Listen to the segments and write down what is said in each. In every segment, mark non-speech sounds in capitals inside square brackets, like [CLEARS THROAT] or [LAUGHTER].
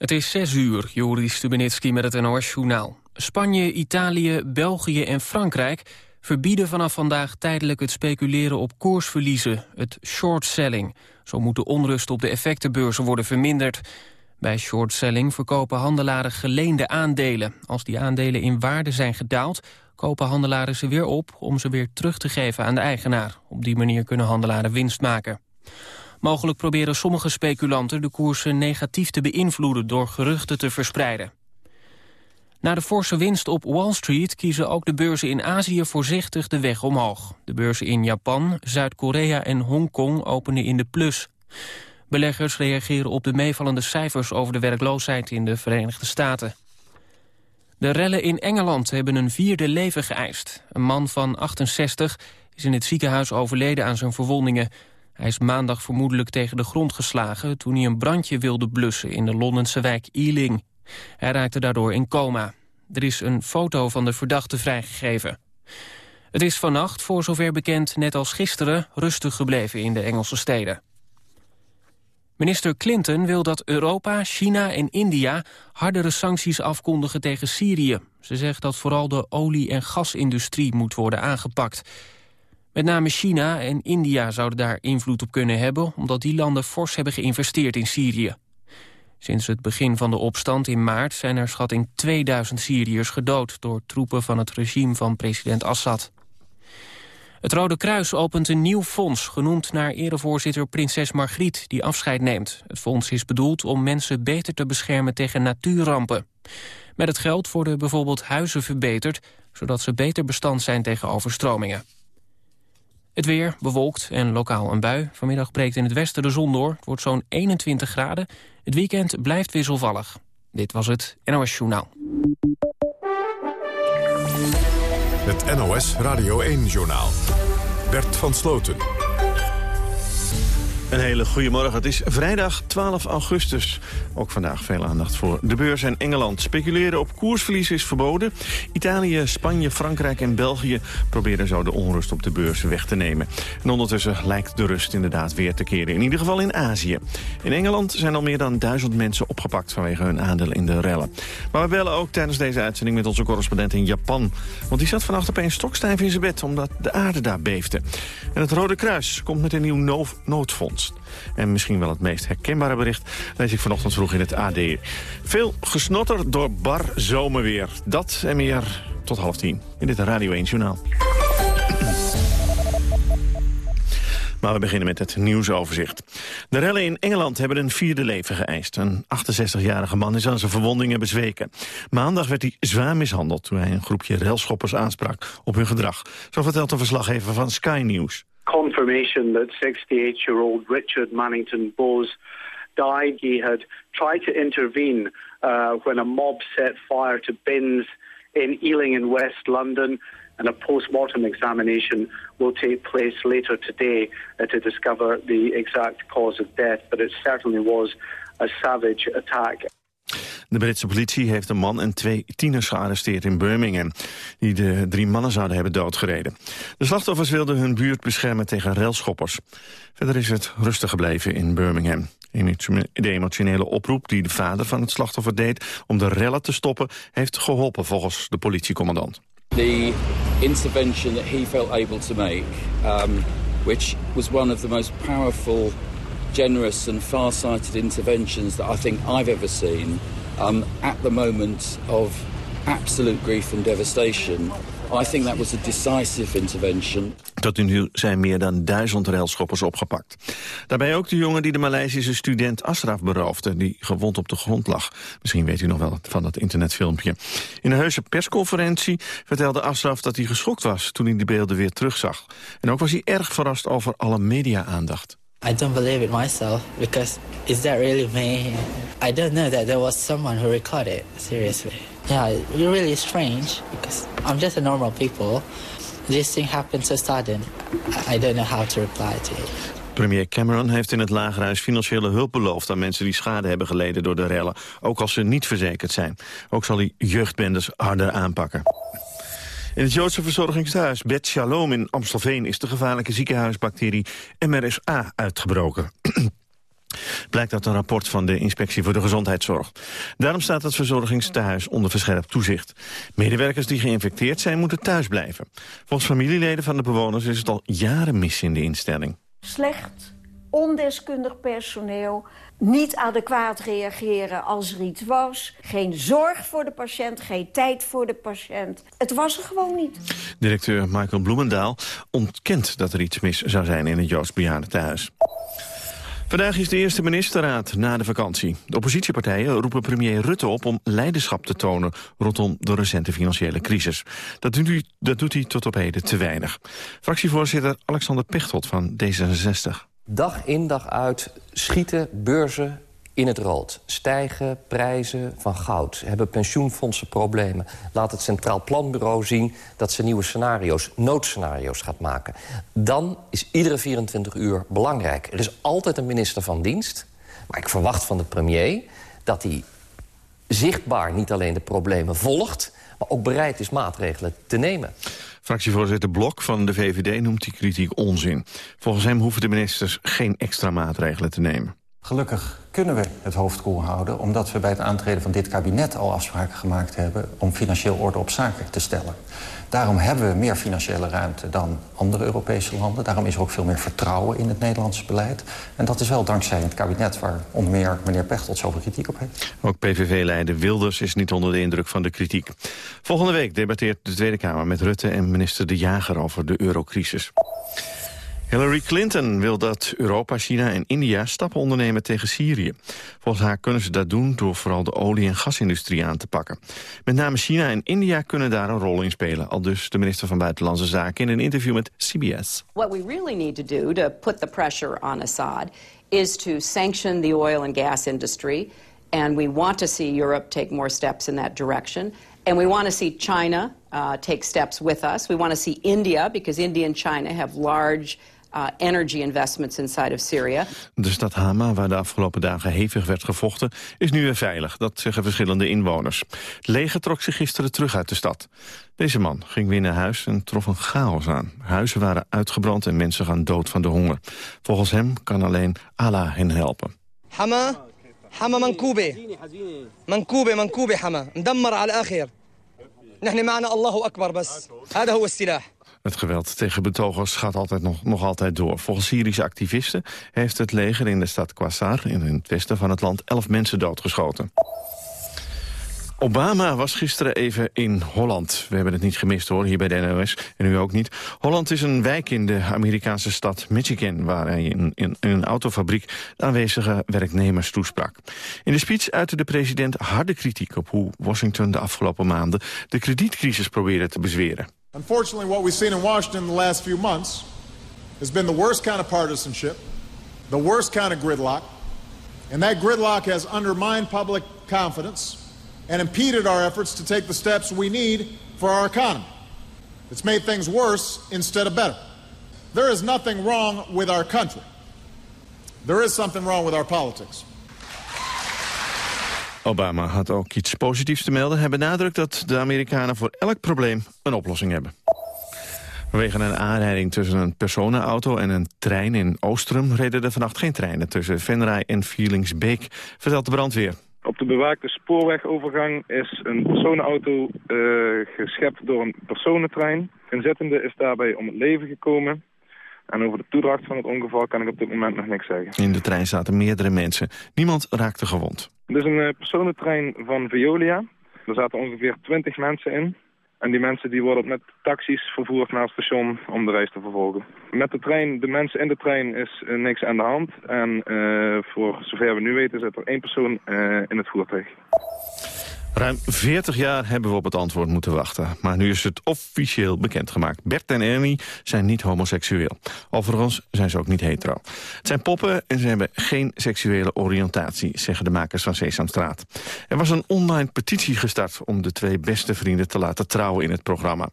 Het is 6 uur, Joris Stubenitski met het NOS-journaal. Spanje, Italië, België en Frankrijk verbieden vanaf vandaag tijdelijk het speculeren op koersverliezen, het short-selling. Zo moet de onrust op de effectenbeurzen worden verminderd. Bij short-selling verkopen handelaren geleende aandelen. Als die aandelen in waarde zijn gedaald, kopen handelaren ze weer op om ze weer terug te geven aan de eigenaar. Op die manier kunnen handelaren winst maken. Mogelijk proberen sommige speculanten de koersen negatief te beïnvloeden door geruchten te verspreiden. Na de forse winst op Wall Street kiezen ook de beurzen in Azië voorzichtig de weg omhoog. De beurzen in Japan, Zuid-Korea en Hongkong openen in de plus. Beleggers reageren op de meevallende cijfers over de werkloosheid in de Verenigde Staten. De rellen in Engeland hebben een vierde leven geëist. Een man van 68 is in het ziekenhuis overleden aan zijn verwondingen. Hij is maandag vermoedelijk tegen de grond geslagen... toen hij een brandje wilde blussen in de Londense wijk Ealing. Hij raakte daardoor in coma. Er is een foto van de verdachte vrijgegeven. Het is vannacht, voor zover bekend, net als gisteren... rustig gebleven in de Engelse steden. Minister Clinton wil dat Europa, China en India hardere sancties afkondigen tegen Syrië. Ze zegt dat vooral de olie- en gasindustrie moet worden aangepakt. Met name China en India zouden daar invloed op kunnen hebben... omdat die landen fors hebben geïnvesteerd in Syrië. Sinds het begin van de opstand in maart zijn er schatting 2000 Syriërs gedood... door troepen van het regime van president Assad. Het Rode Kruis opent een nieuw fonds, genoemd naar erevoorzitter prinses Margriet, die afscheid neemt. Het fonds is bedoeld om mensen beter te beschermen tegen natuurrampen. Met het geld worden bijvoorbeeld huizen verbeterd, zodat ze beter bestand zijn tegen overstromingen. Het weer bewolkt en lokaal een bui. Vanmiddag breekt in het westen de zon door. Het wordt zo'n 21 graden. Het weekend blijft wisselvallig. Dit was het NOS Journaal. Het NOS Radio 1-journaal. Bert van Sloten. Een hele goede morgen. Het is vrijdag 12 augustus. Ook vandaag veel aandacht voor de beurs in Engeland. Speculeren op koersverlies is verboden. Italië, Spanje, Frankrijk en België proberen zo de onrust op de beurs weg te nemen. En ondertussen lijkt de rust inderdaad weer te keren. In ieder geval in Azië. In Engeland zijn al meer dan duizend mensen opgepakt vanwege hun aandeel in de rellen. Maar we bellen ook tijdens deze uitzending met onze correspondent in Japan. Want die zat vannacht opeens stokstijf in zijn bed omdat de aarde daar beefde. En het Rode Kruis komt met een nieuw noodfonds. En misschien wel het meest herkenbare bericht lees ik vanochtend vroeg in het AD. Veel gesnotter door bar zomerweer. Dat en meer tot half tien in dit Radio 1 Journaal. Maar we beginnen met het nieuwsoverzicht. De rellen in Engeland hebben een vierde leven geëist. Een 68-jarige man is aan zijn verwondingen bezweken. Maandag werd hij zwaar mishandeld toen hij een groepje relschoppers aansprak op hun gedrag. Zo vertelt een verslaggever van Sky News. Confirmation that 68-year-old Richard Mannington Bowes died. He had tried to intervene uh, when a mob set fire to bins in Ealing in West London and a post-mortem examination will take place later today uh, to discover the exact cause of death. But it certainly was a savage attack. De Britse politie heeft een man en twee tieners gearresteerd in Birmingham... die de drie mannen zouden hebben doodgereden. De slachtoffers wilden hun buurt beschermen tegen railschoppers. Verder is het rustig gebleven in Birmingham. De emotionele oproep die de vader van het slachtoffer deed... om de rellen te stoppen, heeft geholpen volgens de politiecommandant. The intervention that he to um, which was one of the most powerful generous and far-sighted interventions that I think I've ever seen um, at the moment of absolute grief and devastation. I think that was a decisive intervention. Tot nu zijn meer dan duizend railschoppers opgepakt. Daarbij ook de jongen die de Maleisische student Ashraf beroofde... die gewond op de grond lag. Misschien weet u nog wel van dat internetfilmpje. In een heuse persconferentie vertelde Ashraf dat hij geschokt was... toen hij die beelden weer terugzag. En ook was hij erg verrast over alle media-aandacht. I don't believe it myself because is that really me? I don't know that there was someone who recorded it, seriously. Yeah, it's really strange because I'm just a normal people. This thing happened so sudden. I don't know how to reply to it. Premier Cameron heeft in het Lagerhuis financiële hulp beloofd... aan mensen die schade hebben geleden door de rellen, ook als ze niet verzekerd zijn. Ook zal hij jeugdbendes harder aanpakken. In het Joodse verzorgingshuis Bet Shalom in Amstelveen... is de gevaarlijke ziekenhuisbacterie MRSA uitgebroken. [CLEARS THROAT] Blijkt uit een rapport van de Inspectie voor de Gezondheidszorg. Daarom staat het verzorgingstehuis onder verscherpt toezicht. Medewerkers die geïnfecteerd zijn moeten thuis blijven. Volgens familieleden van de bewoners is het al jaren mis in de instelling. Slecht, ondeskundig personeel, niet adequaat reageren als er iets was. Geen zorg voor de patiënt, geen tijd voor de patiënt. Het was er gewoon niet. Directeur Michael Bloemendaal ontkent dat er iets mis zou zijn in het Joods Bejaardentehuis. Vandaag is de eerste ministerraad na de vakantie. De oppositiepartijen roepen premier Rutte op om leiderschap te tonen rondom de recente financiële crisis. Dat doet hij, dat doet hij tot op heden te weinig. Fractievoorzitter Alexander Pechtold van D66. Dag in dag uit schieten beurzen in het rood. Stijgen prijzen van goud. Hebben pensioenfondsen problemen. Laat het Centraal Planbureau zien dat ze nieuwe scenario's, noodscenario's gaat maken. Dan is iedere 24 uur belangrijk. Er is altijd een minister van dienst. Maar ik verwacht van de premier dat hij zichtbaar niet alleen de problemen volgt... maar ook bereid is maatregelen te nemen. Fractievoorzitter Blok van de VVD noemt die kritiek onzin. Volgens hem hoeven de ministers geen extra maatregelen te nemen. Gelukkig kunnen we het hoofd koel houden... omdat we bij het aantreden van dit kabinet al afspraken gemaakt hebben... om financieel orde op zaken te stellen. Daarom hebben we meer financiële ruimte dan andere Europese landen. Daarom is er ook veel meer vertrouwen in het Nederlandse beleid. En dat is wel dankzij het kabinet waar onder meer meneer Pechtold zoveel kritiek op heeft. Ook PVV-leider Wilders is niet onder de indruk van de kritiek. Volgende week debatteert de Tweede Kamer met Rutte en minister De Jager over de eurocrisis. Hillary Clinton wil dat Europa, China en India stappen ondernemen tegen Syrië. Volgens haar kunnen ze dat doen door vooral de olie- en gasindustrie aan te pakken. Met name China en India kunnen daar een rol in spelen. Al dus de minister van Buitenlandse Zaken in een interview met CBS. What we really need to do to put the pressure on Assad is to sanction the oil and gas industry. And we want to see Europe take more steps in that direction. And we want to see China uh, take steps with us. We want to see India, because India and China have large uh, energy investments inside of Syria. De stad Hama, waar de afgelopen dagen hevig werd gevochten, is nu weer veilig. Dat zeggen verschillende inwoners. Het leger trok zich gisteren terug uit de stad. Deze man ging weer naar huis en trof een chaos aan. Huizen waren uitgebrand en mensen gaan dood van de honger. Volgens hem kan alleen Allah hen helpen. Hama, Hama mankoube. Mankoube, mankoube Hama. Mdammar al-akhir. نحن معنا الله أكبر بس هذا هو السلاح het geweld tegen betogers gaat altijd nog, nog altijd door. Volgens Syrische activisten heeft het leger in de stad Qasar... in het westen van het land elf mensen doodgeschoten. Obama was gisteren even in Holland. We hebben het niet gemist hoor, hier bij de NOS. En u ook niet. Holland is een wijk in de Amerikaanse stad Michigan... waar hij in, een autofabriek aanwezige werknemers toesprak. In de speech uitte de president harde kritiek op hoe Washington de afgelopen maanden... de kredietcrisis probeerde te bezweren. Unfortunately, what we've seen in Washington the last few months has been the worst kind of partisanship, the worst kind of gridlock, and that gridlock has undermined public confidence and impeded our efforts to take the steps we need for our economy. It's made things worse instead of better. There is nothing wrong with our country. There is something wrong with our politics. Obama had ook iets positiefs te melden. Hij benadrukt dat de Amerikanen voor elk probleem een oplossing hebben. Vanwege een aanrijding tussen een personenauto en een trein in Oostrum... reden er vannacht geen treinen tussen Venray en Vielingsbeek, vertelt de brandweer. Op de bewaakte spoorwegovergang is een personenauto uh, geschept door een personentrein. Inzittende is daarbij om het leven gekomen. En over de toedracht van het ongeval kan ik op dit moment nog niks zeggen. In de trein zaten meerdere mensen. Niemand raakte gewond. Het is een uh, personentrein van Veolia. Er zaten ongeveer 20 mensen in. En die mensen die worden met taxis vervoerd naar het station om de reis te vervolgen. Met de trein, de mensen in de trein is uh, niks aan de hand. En uh, voor zover we nu weten zit er één persoon in het voertuig. Ruim 40 jaar hebben we op het antwoord moeten wachten. Maar nu is het officieel bekendgemaakt. Bert en Ernie zijn niet homoseksueel. Overigens zijn ze ook niet hetero. Het zijn poppen en ze hebben geen seksuele oriëntatie... zeggen de makers van Sesamstraat. Er was een online petitie gestart... om de twee beste vrienden te laten trouwen in het programma.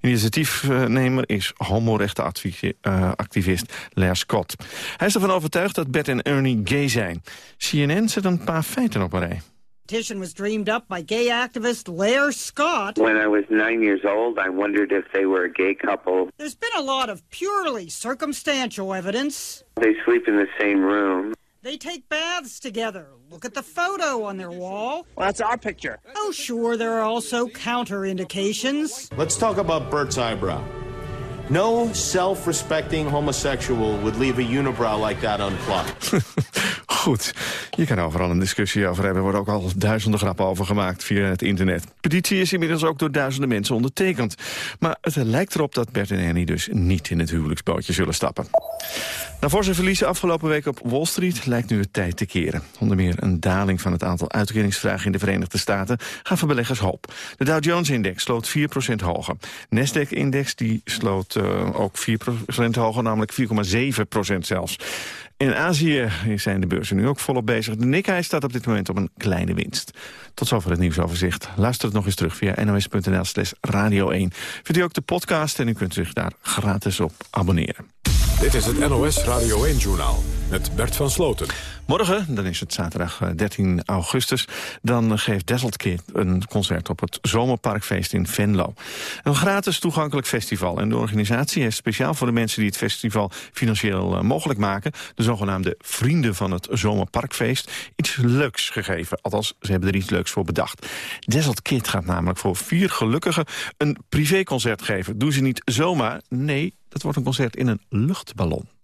Initiatiefnemer is homorechtenactivist Lair Scott. Hij is ervan overtuigd dat Bert en Ernie gay zijn. CNN zet een paar feiten op een rij petition was dreamed up by gay activist Lair Scott. When I was nine years old, I wondered if they were a gay couple. There's been a lot of purely circumstantial evidence. They sleep in the same room. They take baths together. Look at the photo on their wall. Well, that's our picture. Oh, sure, there are also counter indications. Let's talk about Bert's eyebrow. No self-respecting homosexual would leave a unibrow like that unplugged. [LAUGHS] Goed, je kan overal een discussie over hebben. Er worden ook al duizenden grappen over gemaakt via het internet. De petitie is inmiddels ook door duizenden mensen ondertekend. Maar het lijkt erop dat Bert en Ernie dus niet in het huwelijksbootje zullen stappen. Na voor zijn verliezen afgelopen week op Wall Street lijkt nu het tijd te keren. Onder meer een daling van het aantal uitkeringsvragen in de Verenigde Staten gaat voor beleggers hoop. De Dow Jones-index sloot 4% hoger. Nasdaq-index die sloot uh, ook 4% hoger, namelijk 4,7% zelfs. In Azië zijn de beurzen nu ook volop bezig. De Nikkei staat op dit moment op een kleine winst. Tot zover het nieuwsoverzicht. Luister het nog eens terug via nos.nl slash radio 1. Vindt u ook de podcast en u kunt zich daar gratis op abonneren. Dit is het NOS Radio 1-journaal met Bert van Sloten. Morgen, dan is het zaterdag 13 augustus... dan geeft Kid een concert op het Zomerparkfeest in Venlo. Een gratis toegankelijk festival. En de organisatie heeft speciaal voor de mensen die het festival financieel mogelijk maken... de zogenaamde Vrienden van het Zomerparkfeest iets leuks gegeven. Althans, ze hebben er iets leuks voor bedacht. Dazzled Kid gaat namelijk voor vier gelukkigen een privéconcert geven. Doen ze niet zomaar, nee, dat wordt een concert in een luchtballon.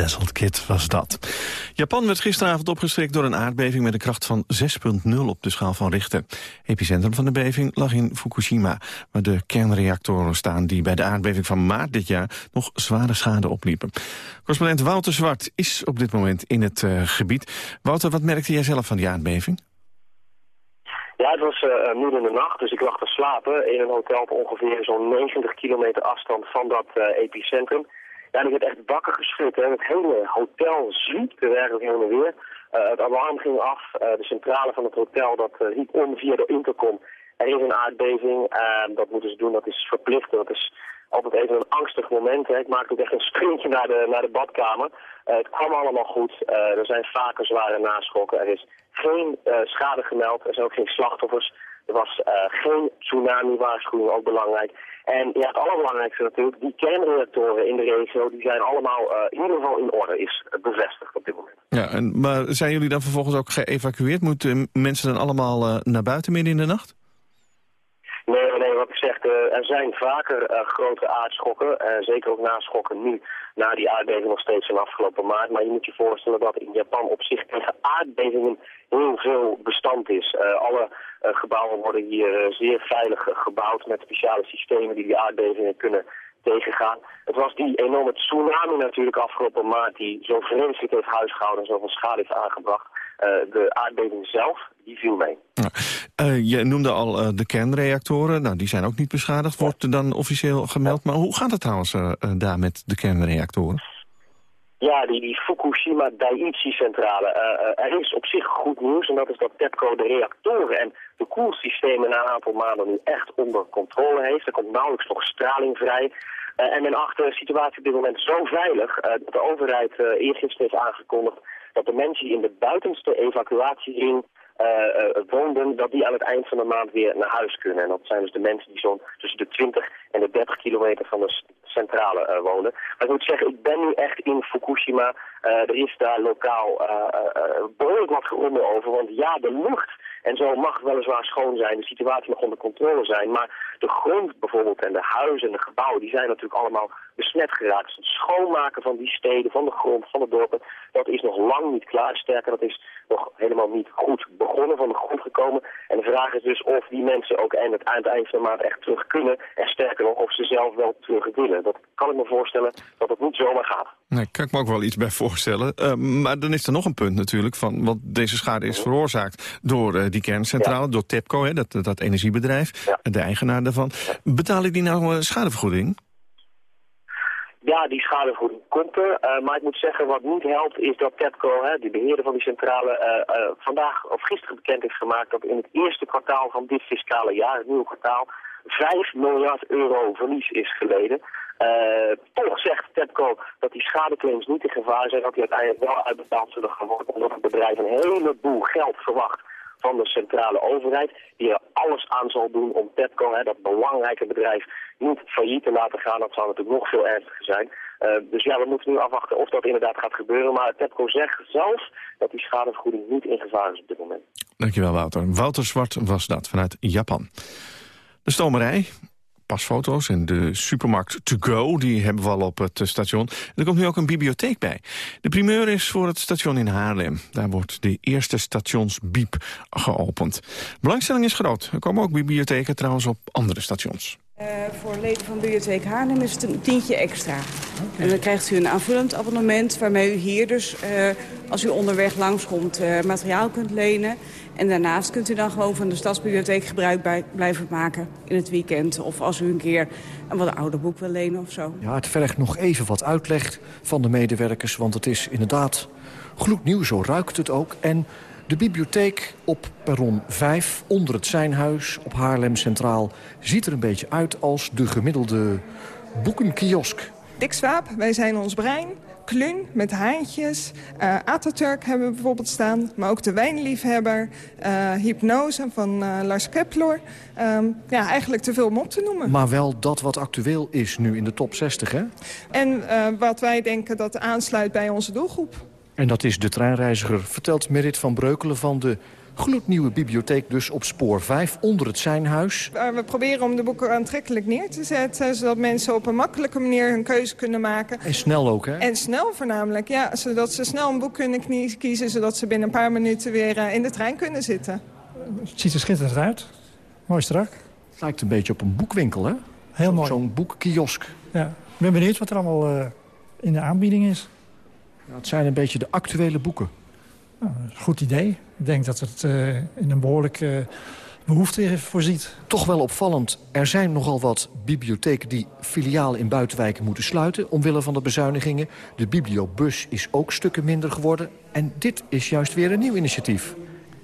Dazzled was dat. Japan werd gisteravond opgeschrikt door een aardbeving met een kracht van 6,0 op de schaal van Richter. Epicentrum van de beving lag in Fukushima, waar de kernreactoren staan die bij de aardbeving van maart dit jaar nog zware schade opliepen. Correspondent Wouter Zwart is op dit moment in het uh, gebied. Wouter, wat merkte jij zelf van die aardbeving? Ja, het was uh, midden in de nacht, dus ik lag te slapen in een hotel op ongeveer zo'n 90 kilometer afstand van dat uh, epicentrum. Ja, er werd echt bakken geschud. Hè. Het hele hotel zwiepte werkelijk en weer. Uh, het alarm ging af. Uh, de centrale van het hotel dat uh, riep om via de intercom. Er is een aardbeving. dat moeten ze doen. Dat is verplicht. Dat is altijd even een angstig moment. Hè. Ik maakte ook echt een sprintje naar de, naar de badkamer. het kwam allemaal goed. er zijn vaker zware naschokken. Er is geen schade gemeld. Er zijn ook geen slachtoffers. Er was geen tsunami-waarschuwing, ook belangrijk. En ja, het allerbelangrijkste natuurlijk, die kernreactoren in de regio... die zijn allemaal in ieder geval in orde, is bevestigd op dit moment. Ja, en, maar zijn jullie dan vervolgens ook geëvacueerd? Moeten mensen dan allemaal naar buiten midden in de nacht? Nee, nee, wat ik zeg, er zijn vaker grote aardschokken, zeker ook naschokken nu, na die aardbeving nog steeds in afgelopen maart. Maar je moet je voorstellen dat in Japan op zich tegen aardbevingen heel veel bestand is. Alle gebouwen worden hier zeer veilig gebouwd met speciale systemen die die aardbevingen kunnen tegengaan. Het was die enorme tsunami natuurlijk afgelopen maart die zo vreselijk heeft huisgehouden en zoveel schade heeft aangebracht. de aardbeving zelf, die viel mee. Uh, je noemde al uh, de kernreactoren. Nou, die zijn ook niet beschadigd, wordt er dan officieel gemeld. Maar hoe gaat het trouwens daar met de kernreactoren? Ja, die, die Fukushima Daiichi-centrale. er is op zich goed nieuws en dat is dat TEPCO de reactoren en de koelsystemen na een aantal maanden nu echt onder controle heeft. Er komt nauwelijks nog straling vrij. en men acht de situatie op dit moment zo veilig dat de overheid eergisteren heeft aangekondigd dat de mensen die in de buitenste evacuatiering uh, woonden, dat die aan het eind van de maand weer naar huis kunnen. En dat zijn dus de mensen die zo'n tussen de 20 en de 30 kilometer van de centrale uh, wonen. Maar ik moet zeggen, ik ben nu echt in Fukushima. er is daar lokaal behoorlijk wat gerommel over, want ja, de lucht en zo mag weliswaar schoon zijn, de situatie mag onder controle zijn. Maar de grond bijvoorbeeld en de huizen en de gebouwen, die zijn natuurlijk allemaal besmet geraakt. Dus het schoonmaken van die steden, van de grond, van de dorpen, dat is nog lang niet klaar. Sterker, dat is nog helemaal niet goed begonnen, van de grond gekomen. En de vraag is dus of die mensen ook aan het, eind van de maand echt terug kunnen. En sterker nog, of ze zelf wel terug willen. Dat kan ik me voorstellen dat het niet zomaar gaat. Nee, kan ik me ook wel iets bij voorstellen. Uh, maar dan is er nog een punt natuurlijk, van, want deze schade is veroorzaakt door uh, die kerncentrale, door TEPCO, hè, dat, dat energiebedrijf, ja. de eigenaar daarvan. Betalen die nou een schadevergoeding? Ja, die schadevergoeding komt er. Uh, maar ik moet zeggen, wat niet helpt is dat TEPCO, hè, de beheerder van die centrale, uh, vandaag of gisteren bekend heeft gemaakt dat in het eerste kwartaal van dit fiscale jaar, het nieuwe kwartaal, 5 miljard euro verlies is geleden. toch zegt TEPCO dat die schadeclaims niet in gevaar zijn, dat die uiteindelijk wel uitbetaald zullen gaan worden, omdat het bedrijf een heleboel geld verwacht van de centrale overheid, die er alles aan zal doen om TEPCO, hè, dat belangrijke bedrijf, niet failliet te laten gaan. Dat zou natuurlijk nog veel ernstiger zijn. Uh, dus ja, we moeten nu afwachten of dat inderdaad gaat gebeuren. Maar TEPCO zegt zelf dat die schadevergoeding niet in gevaar is op dit moment. Dankjewel, Wouter. Wouter Zwart was dat vanuit Japan. De stomerij pasfoto's en de supermarkt To Go, die hebben we al op het station. er komt nu ook een bibliotheek bij. De primeur is voor het station in Haarlem. Daar wordt de eerste stationsbiep geopend. Belangstelling is groot. Er komen ook bibliotheken trouwens op andere stations. Uh, voor leden van Bibliotheek Haarlem is het een tientje extra. En dan krijgt u een aanvullend abonnement waarmee u hier dus, uh, als u onderweg langskomt, uh, materiaal kunt lenen. En daarnaast kunt u dan gewoon van de Stadsbibliotheek gebruik bij, blijven maken in het weekend. Of als u een keer een wat ouder boek wil lenen of zo. Ja, het vergt nog even wat uitleg van de medewerkers. Want het is inderdaad gloednieuw, zo ruikt het ook. En de bibliotheek op perron 5, onder het Zijnhuis, op Haarlem Centraal... ziet er een beetje uit als de gemiddelde boekenkiosk. Dick Swaap, wij zijn ons brein. Klun met haantjes. Uh, Ataturk hebben we bijvoorbeeld staan. Maar ook de wijnliefhebber. Uh, hypnose van uh, Lars Kepler. Um, ja, eigenlijk te veel om op te noemen. Maar wel dat wat actueel is nu in de top 60, hè? En wat wij denken dat aansluit bij onze doelgroep. En dat is de treinreiziger, vertelt Merit van Breukelen van de gloednieuwe bibliotheek dus op spoor 5 onder het Zijnhuis. We proberen om de boeken aantrekkelijk neer te zetten... zodat mensen op een makkelijke manier hun keuze kunnen maken. En snel ook, hè? En snel voornamelijk, ja. Zodat ze snel een boek kunnen kiezen... zodat ze binnen een paar minuten weer eh, in de trein kunnen zitten. Het ziet er schitterend uit. Mooi strak. Het lijkt een beetje op een boekwinkel, hè? Heel mooi. Zo'n boekkiosk. Ja, ik ben benieuwd wat er allemaal uh, in de aanbieding is. Ja, het zijn een beetje de actuele boeken. Nou, goed idee. Ik denk dat het uh, in een behoorlijke uh, behoefte voorziet. Toch wel opvallend. Er zijn nogal wat bibliotheken die filialen in buitenwijken moeten sluiten... omwille van de bezuinigingen. De bibliobus is ook stukken minder geworden. En dit is juist weer een nieuw initiatief.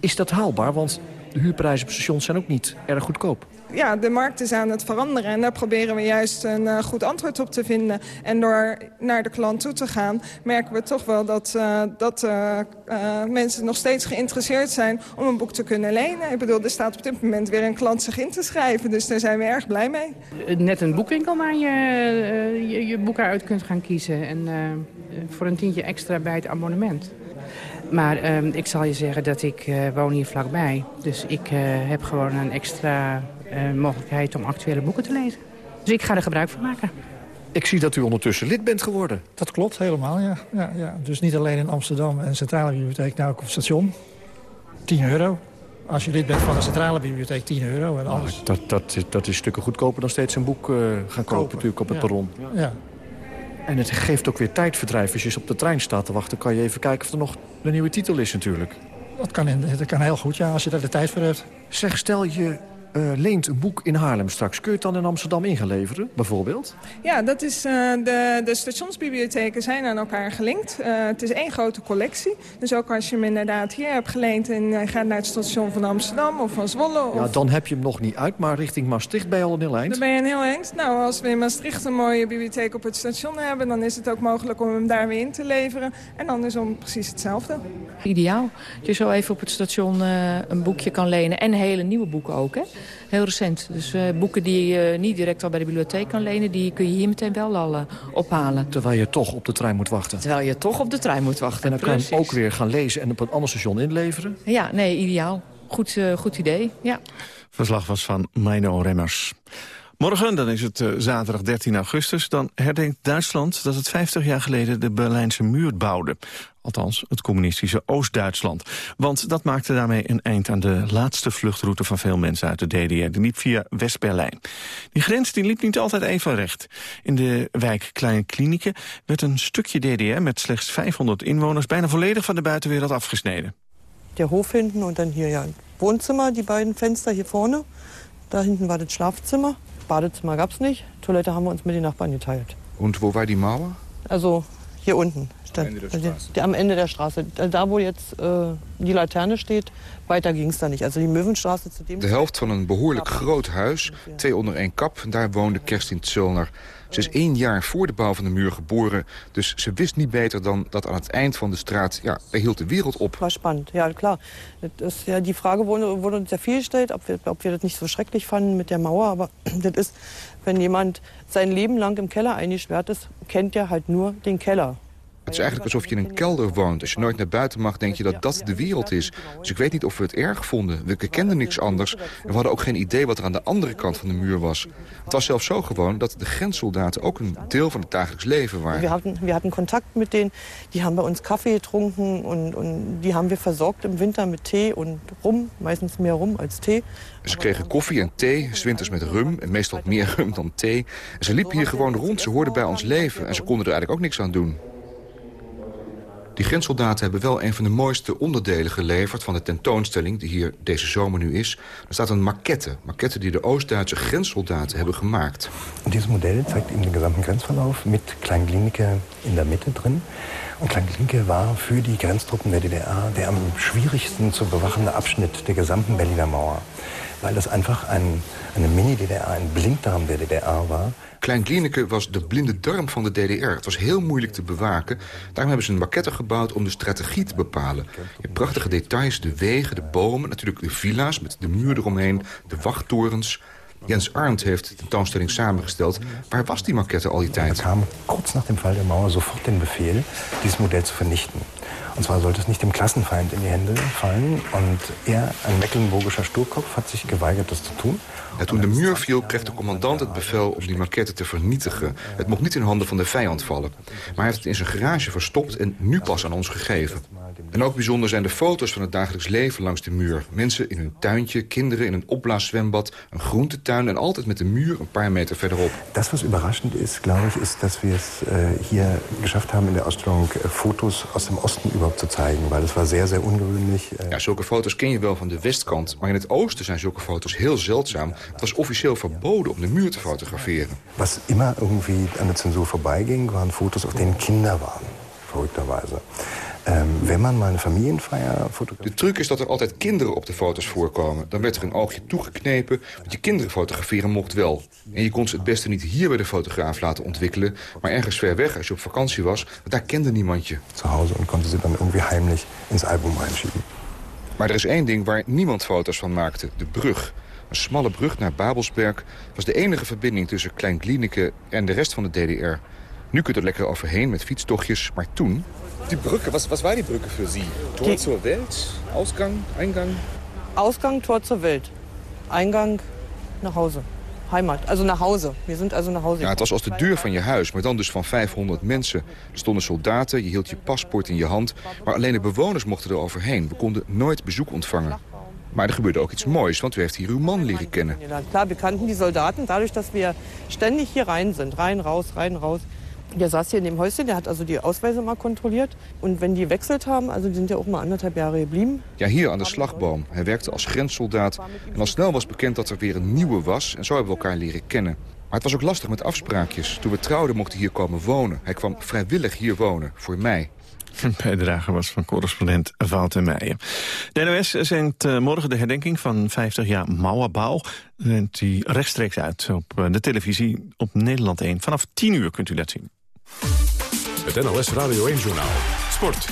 Is dat haalbaar? Want de huurprijzen op stations zijn ook niet erg goedkoop. Ja, de markt is aan het veranderen en daar proberen we juist een uh, goed antwoord op te vinden. En door naar de klant toe te gaan, merken we toch wel dat, uh, dat uh, mensen nog steeds geïnteresseerd zijn om een boek te kunnen lenen. Ik bedoel, er staat op dit moment weer een klant zich in te schrijven, dus daar zijn we erg blij mee. Net een boekwinkel waar je je, je boeken uit kunt gaan kiezen en voor een tientje extra bij het abonnement. Maar uh, ik zal je zeggen dat ik woon hier vlakbij. Dus ik heb gewoon een extra mogelijkheid om actuele boeken te lezen. Dus ik ga er gebruik van maken. Ik zie dat u ondertussen lid bent geworden. Dat klopt, helemaal, ja. ja, ja. Dus niet alleen in Amsterdam en Centrale Bibliotheek, nou ook op het station. 10 euro. Als je lid bent van de Centrale Bibliotheek, 10 euro. En alles. Oh, dat, dat, dat is stukken goedkoper dan steeds een boek uh, gaan kopen, kopen natuurlijk op het ja. perron. Ja. En het geeft ook weer tijdverdrijf. Als je op de trein staat te wachten, kan je even kijken of er nog een nieuwe titel is natuurlijk. Dat kan, in, dat kan heel goed, ja, als je daar de tijd voor hebt. Zeg, stel je uh, leent een boek in Haarlem straks. Kun je het dan in Amsterdam ingeleveren, bijvoorbeeld? Ja, dat is, uh, de, de stationsbibliotheken zijn aan elkaar gelinkt. Uh, het is één grote collectie. Dus ook als je hem inderdaad hier hebt geleend... en je gaat naar het station van Amsterdam of van Zwolle... Of... Ja, dan heb je hem nog niet uit, maar richting Maastricht ben je al een heel eind. Dan ben je een heel eind. Nou, als we in Maastricht een mooie bibliotheek op het station hebben... dan is het ook mogelijk om hem daar weer in te leveren. En andersom precies hetzelfde. Ideaal. Dat je zo even op het station een boekje kan lenen. En hele nieuwe boeken ook, hè? Heel recent. Dus uh, boeken die je niet direct al bij de bibliotheek kan lenen... die kun je hier meteen wel al uh, ophalen. Terwijl je toch op de trein moet wachten. Terwijl je toch op de trein moet wachten. En dan Precies. kan je hem ook weer gaan lezen en op een ander station inleveren? Ja, nee, ideaal. Goed, goed idee, ja. Verslag was van Meino Remmers. Morgen, dan is het uh, zaterdag 13 augustus, dan herdenkt Duitsland dat het 50 jaar geleden de Berlijnse muur bouwde. Althans, het communistische Oost-Duitsland. Want dat maakte daarmee een eind aan de laatste vluchtroute van veel mensen uit de DDR. Die liep via West-Berlijn. Die grens die liep niet altijd even recht. In de wijk Kleine Klinieken werd een stukje DDR met slechts 500 inwoners bijna volledig van de buitenwereld afgesneden. Der Hof hinten und dann hier ja ein Wohnzimmer, die beiden Fenster hier vorne. Da hinten war das Schlafzimmer. Badezimmer gab es nicht. Toilette haben wir uns mit den Nachbarn geteilt. Und wo war die Mauer? Also hier unten. Am Ende der Straße? Am Ende der Straße. Da, wo jetzt äh, die Laterne steht, weiter ging es da nicht. Also die Möwenstraße zu dem... De helft van een behoorlijk groot huis, twee onder één kap. Daar woonde Kerstin Zöllner. Ze is één jaar voor de bouw van de muur geboren. Dus ze wist niet beter dan dat aan het eind van de straat... ja, hield de wereld op. War spannend, ja klar. Das, ja, die Frage wurde, wurde uns ja viel gestellt, ob wir, ob wir das nicht so schrecklich fanden mit der Mauer. Aber [CLEARS THROAT] das ist, wenn jemand sein Leben lang im Keller eingesperrt ist, kennt er halt nur den Keller. Het is eigenlijk alsof je in een kelder woont. Als je nooit naar buiten mag, denk je dat dat de wereld is. Dus ik weet niet of we het erg vonden. We kenden niks anders. En we hadden ook geen idee wat er aan de andere kant van de muur was. Het was zelfs zo gewoon dat de grenssoldaten ook een deel van het dagelijks leven waren. We hadden, we hadden contact met denen. Die hebben bij ons koffie gedronken. En, en die hebben we verzorgd im winter met thee en rum. Meistens meer rum als thee. Ze kregen koffie en thee, zwinters met rum. En meestal meer rum dan thee. En ze liepen hier gewoon rond. Ze hoorden bij ons leven. En ze konden er eigenlijk ook niks aan doen. Die grenssoldaten hebben wel een van de mooiste onderdelen geleverd... van de tentoonstelling die hier deze zomer nu is. Er staat een maquette. Maquette die de Oost-Duitse grenssoldaten hebben gemaakt. Dieses Modell zeigt eben den gesamten Grenzverlauf mit Klein-Glienicke in der Mitte drin. Und Klein-Glienicke war für die Grenztruppen der DDR der am schwierigsten zu bewachende Abschnitt der gesamten Berliner Mauer. Weil das einfach ein, eine Mini-DDR, ein Blinddarm der DDR war. Klein Glienicke was de blinde darm van de DDR. Het was heel moeilijk te bewaken. Daarom hebben ze een maquette gebouwd om de strategie te bepalen. Je prachtige details, de wegen, de bomen... natuurlijk de villa's met de muur eromheen, de wachttorens... Jens Arndt heeft de tentoonstelling samengesteld. Waar was die maquette al die tijd? Er kam kurz nach dem Fall der Mauer sofort den Befehl, dieses Modell zu vernichten. Und zwar sollte es nicht dem Klassenfeind in die Hände fallen. Und er, ein mecklenburgischer Sturkopf, hat sich geweigert, das zu tun. Ja, toen de muur viel, kreeg de commandant het bevel om die maquette te vernietigen. Het mocht niet in handen van de vijand vallen. Maar hij heeft het in zijn garage verstopt en nu pas aan ons gegeven. En ook bijzonder zijn de foto's van het dagelijks leven langs de muur. Mensen in hun tuintje, kinderen in een opblaaszwembad, een groentetuin... en altijd met de muur een paar meter verderop. Das, was überraschend glaube ich, ist, dass wir es äh, hier geschafft haben, in der Ausstellung äh, Fotos aus dem Osten überhaupt zu zeigen. Weil es war sehr, sehr ungewöhnlich. Äh ja, zulke foto's ken je wel van de westkant. Maar in het oosten zijn zulke foto's heel zeldzaam. Het was officieel verboden om de muur te fotograferen. Was immer irgendwie an der Zensur vorbeiging, waren Fotos, auf denen Kinder waren. Verrückterweise. Ähm, wenn man mal eine Familienfeier fotografiert... De truc is dat er altijd kinderen op de foto's voorkomen. Dan werd er een oogje toegeknepen, want je kinderen fotograferen mocht wel. En je kon ze het beste niet hier bij de fotograaf laten ontwikkelen... maar ergens ver weg als je op vakantie was, want daar kende niemand je. Zu Hause en konnte ze dan irgendwie heimlich ins Album einschieben. Maar er is één ding waar niemand foto's van maakte, de brug. Een smalle brug naar Babelsberg was de enige verbinding tussen Klein Glienicke en de rest van de DDR. Nu kunt u er lekker overheen met fietstochtjes, maar toen... Die Brücke, was, was war die Brücke für Sie? Tor Die- zur Welt? Ausgang? Eingang? Ausgang, Tor zur Welt. Eingang nach Hause. Heimat, also nach Hause. Wir sind also nach Hause. Ja, het was als de deur van je huis, maar dan dus van 500 mensen. Er stonden soldaten, je hield je paspoort in je hand... maar alleen de bewoners mochten er overheen. We konden nooit bezoek ontvangen. Maar er gebeurde ook iets moois, want u heeft hier uw man leren kennen. Klar, wir kannten die Soldaten dadurch, dass wir ständig hier rein sind. Rein, raus, rein, raus. Der saß hier in dem Häuschen, der hat also die Ausweise mal kontrolliert. Und wenn die gewechselt haben, also die sind ja auch mal anderthalb Jahre geblieben. Ja, hier aan de slagboom. Hij werkte als grenssoldaat. En al snel was bekend dat er weer een nieuwe was. En zo hebben we elkaar leren kennen. Maar het was ook lastig met afspraakjes. Toen we trouwden mocht hij hier komen wonen. Hij kwam vrijwillig hier wonen, voor mij. Een bijdrage was van correspondent Wouter Meijer. De NOS zendt eh, morgen de herdenking van 50 jaar Mauerbouw. Zendt die rechtstreeks uit op eh, de televisie op Nederland 1. Vanaf 10 uur kunt u dat zien. Het NOS Radio 1-journaal. Sport.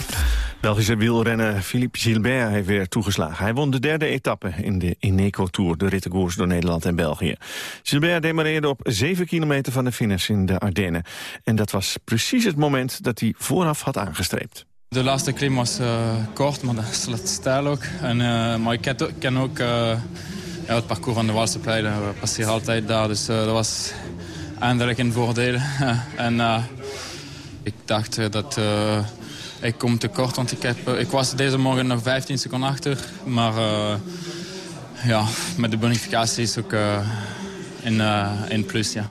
Belgische wielrenner Philippe Gilbert heeft weer toegeslagen. Hij won de derde etappe in de Ineco Tour, de rittenkoers door Nederland en België. Gilbert demareerde op 7 kilometer van de finish in de Ardennen. En dat was precies het moment dat hij vooraf had aangestreept. De laatste klim was eh, kort, maar dat is stijl ook. En, eh, maar ik ken, ook- eh, ja, het parcours van de Waalse Pleinen. We passeren altijd daar, dus eh, dat was eindelijk een voordeel. [LAUGHS] en eh, ik dacht eh, dat eh, ik kom te kort, want ik, heb, ik was deze morgen nog 15 seconden achter. Maar ja, met de bonificatie is ook in, in plus, ja.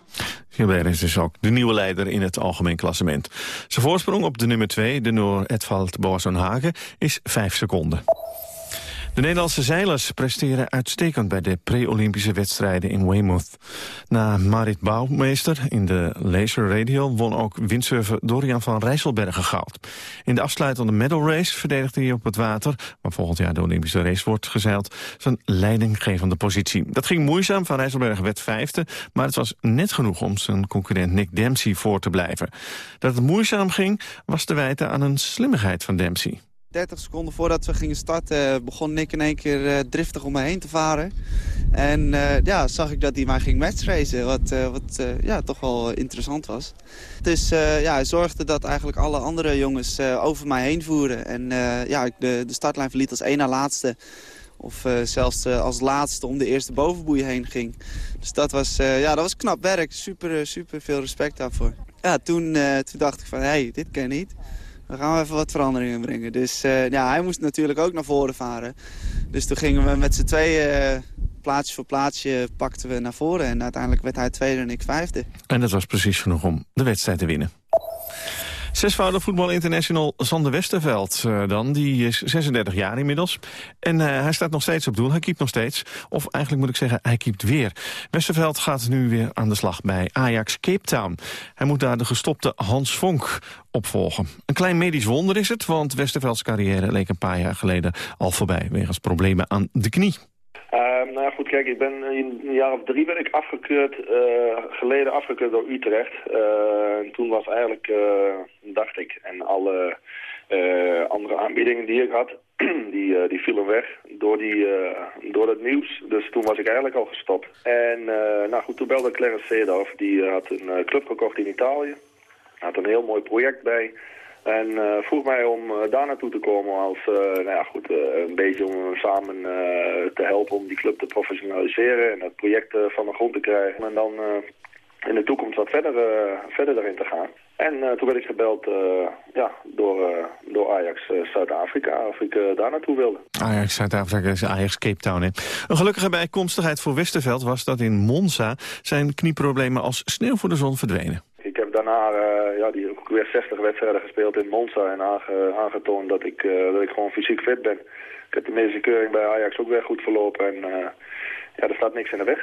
Gilbert is dus ook de nieuwe leider in het algemeen klassement. Zijn voorsprong op de nummer 2, de Noor Edvald Boasson-Hagen, is 5 seconden. De Nederlandse zeilers presteren uitstekend bij de pre-Olympische wedstrijden in Weymouth. Na Marit Bouwmeester in de Laser Radio won ook windsurfer Dorian van Rijsselbergen goud. In de afsluitende medal race verdedigde hij op het water, waar volgend jaar de Olympische race wordt gezeild, zijn leidinggevende positie. Dat ging moeizaam, van Rijsselbergen werd vijfde, maar het was net genoeg om zijn concurrent Nick Dempsey voor te blijven. Dat het moeizaam ging was te wijten aan een slimmigheid van Dempsey. 30 seconden voordat we gingen starten begon Nick in één keer eh, driftig om me heen te varen. En eh, ja, zag ik dat hij mij ging matchracen, wat, eh, wat eh, ja, toch wel interessant was. Dus eh, ja, hij zorgde dat eigenlijk alle andere jongens eh, over mij heen voeren. En eh, ja, ik de, de startlijn verliet als één na laatste. Of eh, zelfs eh, als laatste om de eerste bovenboei heen ging. Dus dat was, eh, ja, dat was knap werk. Super, eh, super veel respect daarvoor. Ja, toen, eh, toen dacht ik van, hé, hey, dit kan niet. Dan gaan we even wat veranderingen brengen. Dus eh, ja, hij moest natuurlijk ook naar voren varen. Dus toen gingen we met z'n tweeën, eh, plaatsje voor plaatsje, pakten we naar voren. En uiteindelijk werd hij tweede en ik vijfde. En dat was precies genoeg om de wedstrijd te winnen. Zesvoudig voetbalinternational Sander Westerveld eh, dan. Die is 36 jaar inmiddels. En eh, hij staat nog steeds op doel. Hij keept nog steeds. Of eigenlijk moet ik zeggen, hij keept weer. Westerveld gaat nu weer aan de slag bij Ajax Cape Town. Hij moet daar de gestopte Hans Vonk opvolgen. Een klein medisch wonder is het, want Westervelds carrière leek een paar jaar geleden al voorbij. Wegens problemen aan de knie. Ehm, nou ja, goed, kijk, ik ben in een jaar of drie ben ik afgekeurd, eh, geleden afgekeurd door Utrecht. Eh, en toen was eigenlijk, eh, dacht ik, en alle andere aanbiedingen die ik had, [CLEARS THROAT] die, die vielen weg door, die, door het nieuws. Dus toen was ik eigenlijk al gestopt. En nou goed, toen belde Clarence Seedorf, die had een club gekocht in Italië. Had een heel mooi project bij. En eh, vroeg mij om eh, daar naartoe te komen als, eh, nou ja goed, een beetje om samen te helpen om die club te professionaliseren en het project van de grond te krijgen. En dan in de toekomst wat verder, verder erin te gaan. En toen werd ik gebeld ja, door, door Ajax Zuid-Afrika of ik daar naartoe wilde. Ajax Zuid-Afrika is Ajax Cape Town. Hè. Een gelukkige bijkomstigheid voor Westerveld was dat in Monza zijn knieproblemen als sneeuw voor de zon verdwenen. Ik heb daarna eh, ja, die, weer 60 wedstrijden gespeeld in Monza en aange- aangetoond dat ik, eh, dat ik gewoon fysiek fit ben. Ik heb de medische keuring bij Ajax ook weer goed verlopen en eh, ja, er staat niks in de weg.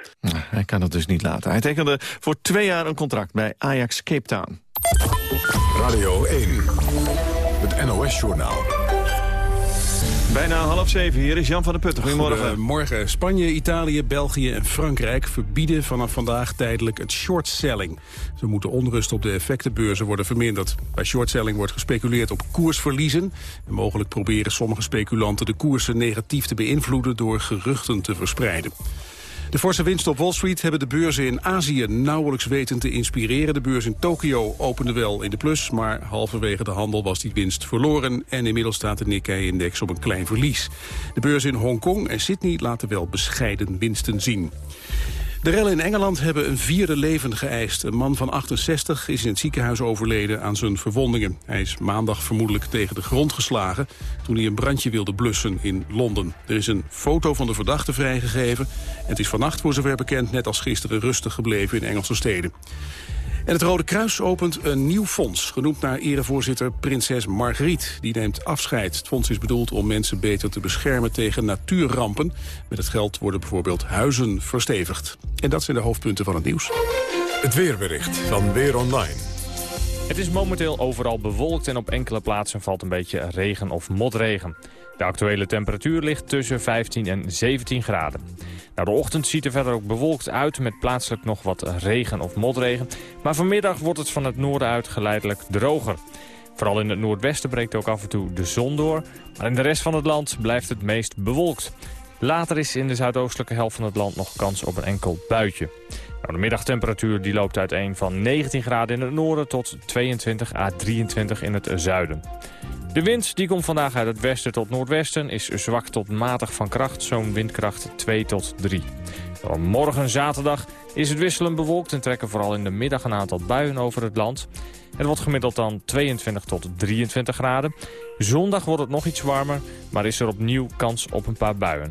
Hij kan het dus niet laten. Hij tekende voor twee jaar een contract bij Ajax Cape Town. Radio 1. het NOS-journaal. Bijna half zeven, hier is Jan van der Putten. Goedemorgen. Morgen. Spanje, Italië, België en Frankrijk verbieden vanaf vandaag tijdelijk het shortselling. Ze moeten onrust op de effectenbeurzen worden verminderd. Bij shortselling wordt gespeculeerd op koersverliezen. En mogelijk proberen sommige speculanten de koersen negatief te beïnvloeden door geruchten te verspreiden. De forse winst op Wall Street hebben de beurzen in Azië nauwelijks weten te inspireren. De beurs in Tokio opende wel in de plus, maar halverwege de handel was die winst verloren. En inmiddels staat de Nikkei-index op een klein verlies. De beurzen in Hongkong en Sydney laten wel bescheiden winsten zien. De rellen in Engeland hebben een vierde leven geëist. Een man van 68 is in het ziekenhuis overleden aan zijn verwondingen. Hij is maandag vermoedelijk tegen de grond geslagen... toen hij een brandje wilde blussen in Londen. Er is een foto van de verdachte vrijgegeven. En het is vannacht voor zover bekend net als gisteren rustig gebleven in Engelse steden. En het Rode Kruis opent een nieuw fonds, genoemd naar erevoorzitter Prinses Margriet. Die neemt afscheid. Het fonds is bedoeld om mensen beter te beschermen tegen natuurrampen. Met het geld worden bijvoorbeeld huizen verstevigd. En dat zijn de hoofdpunten van het nieuws. Het weerbericht van Weer Online. Het is momenteel overal bewolkt en op enkele plaatsen valt een beetje regen of motregen. De actuele temperatuur ligt tussen 15 en 17 graden. Nou, de ochtend ziet er verder ook bewolkt uit met plaatselijk nog wat regen of motregen. Maar vanmiddag wordt het van het noorden uit geleidelijk droger. Vooral in het noordwesten breekt ook af en toe de zon door. Maar in de rest van het land blijft het meest bewolkt. Later is in de zuidoostelijke helft van het land nog kans op een enkel buitje. Nou, de middagtemperatuur die loopt uiteen van 19 graden in het noorden tot 22 à 23 in het zuiden. De wind die komt vandaag uit het westen tot noordwesten is zwak tot matig van kracht, zo'n windkracht 2 tot 3. Dan morgen zaterdag is het wisselend bewolkt en trekken vooral in de middag een aantal buien over het land. Het wordt gemiddeld dan 22 tot 23 graden. Zondag wordt het nog iets warmer, maar is er opnieuw kans op een paar buien.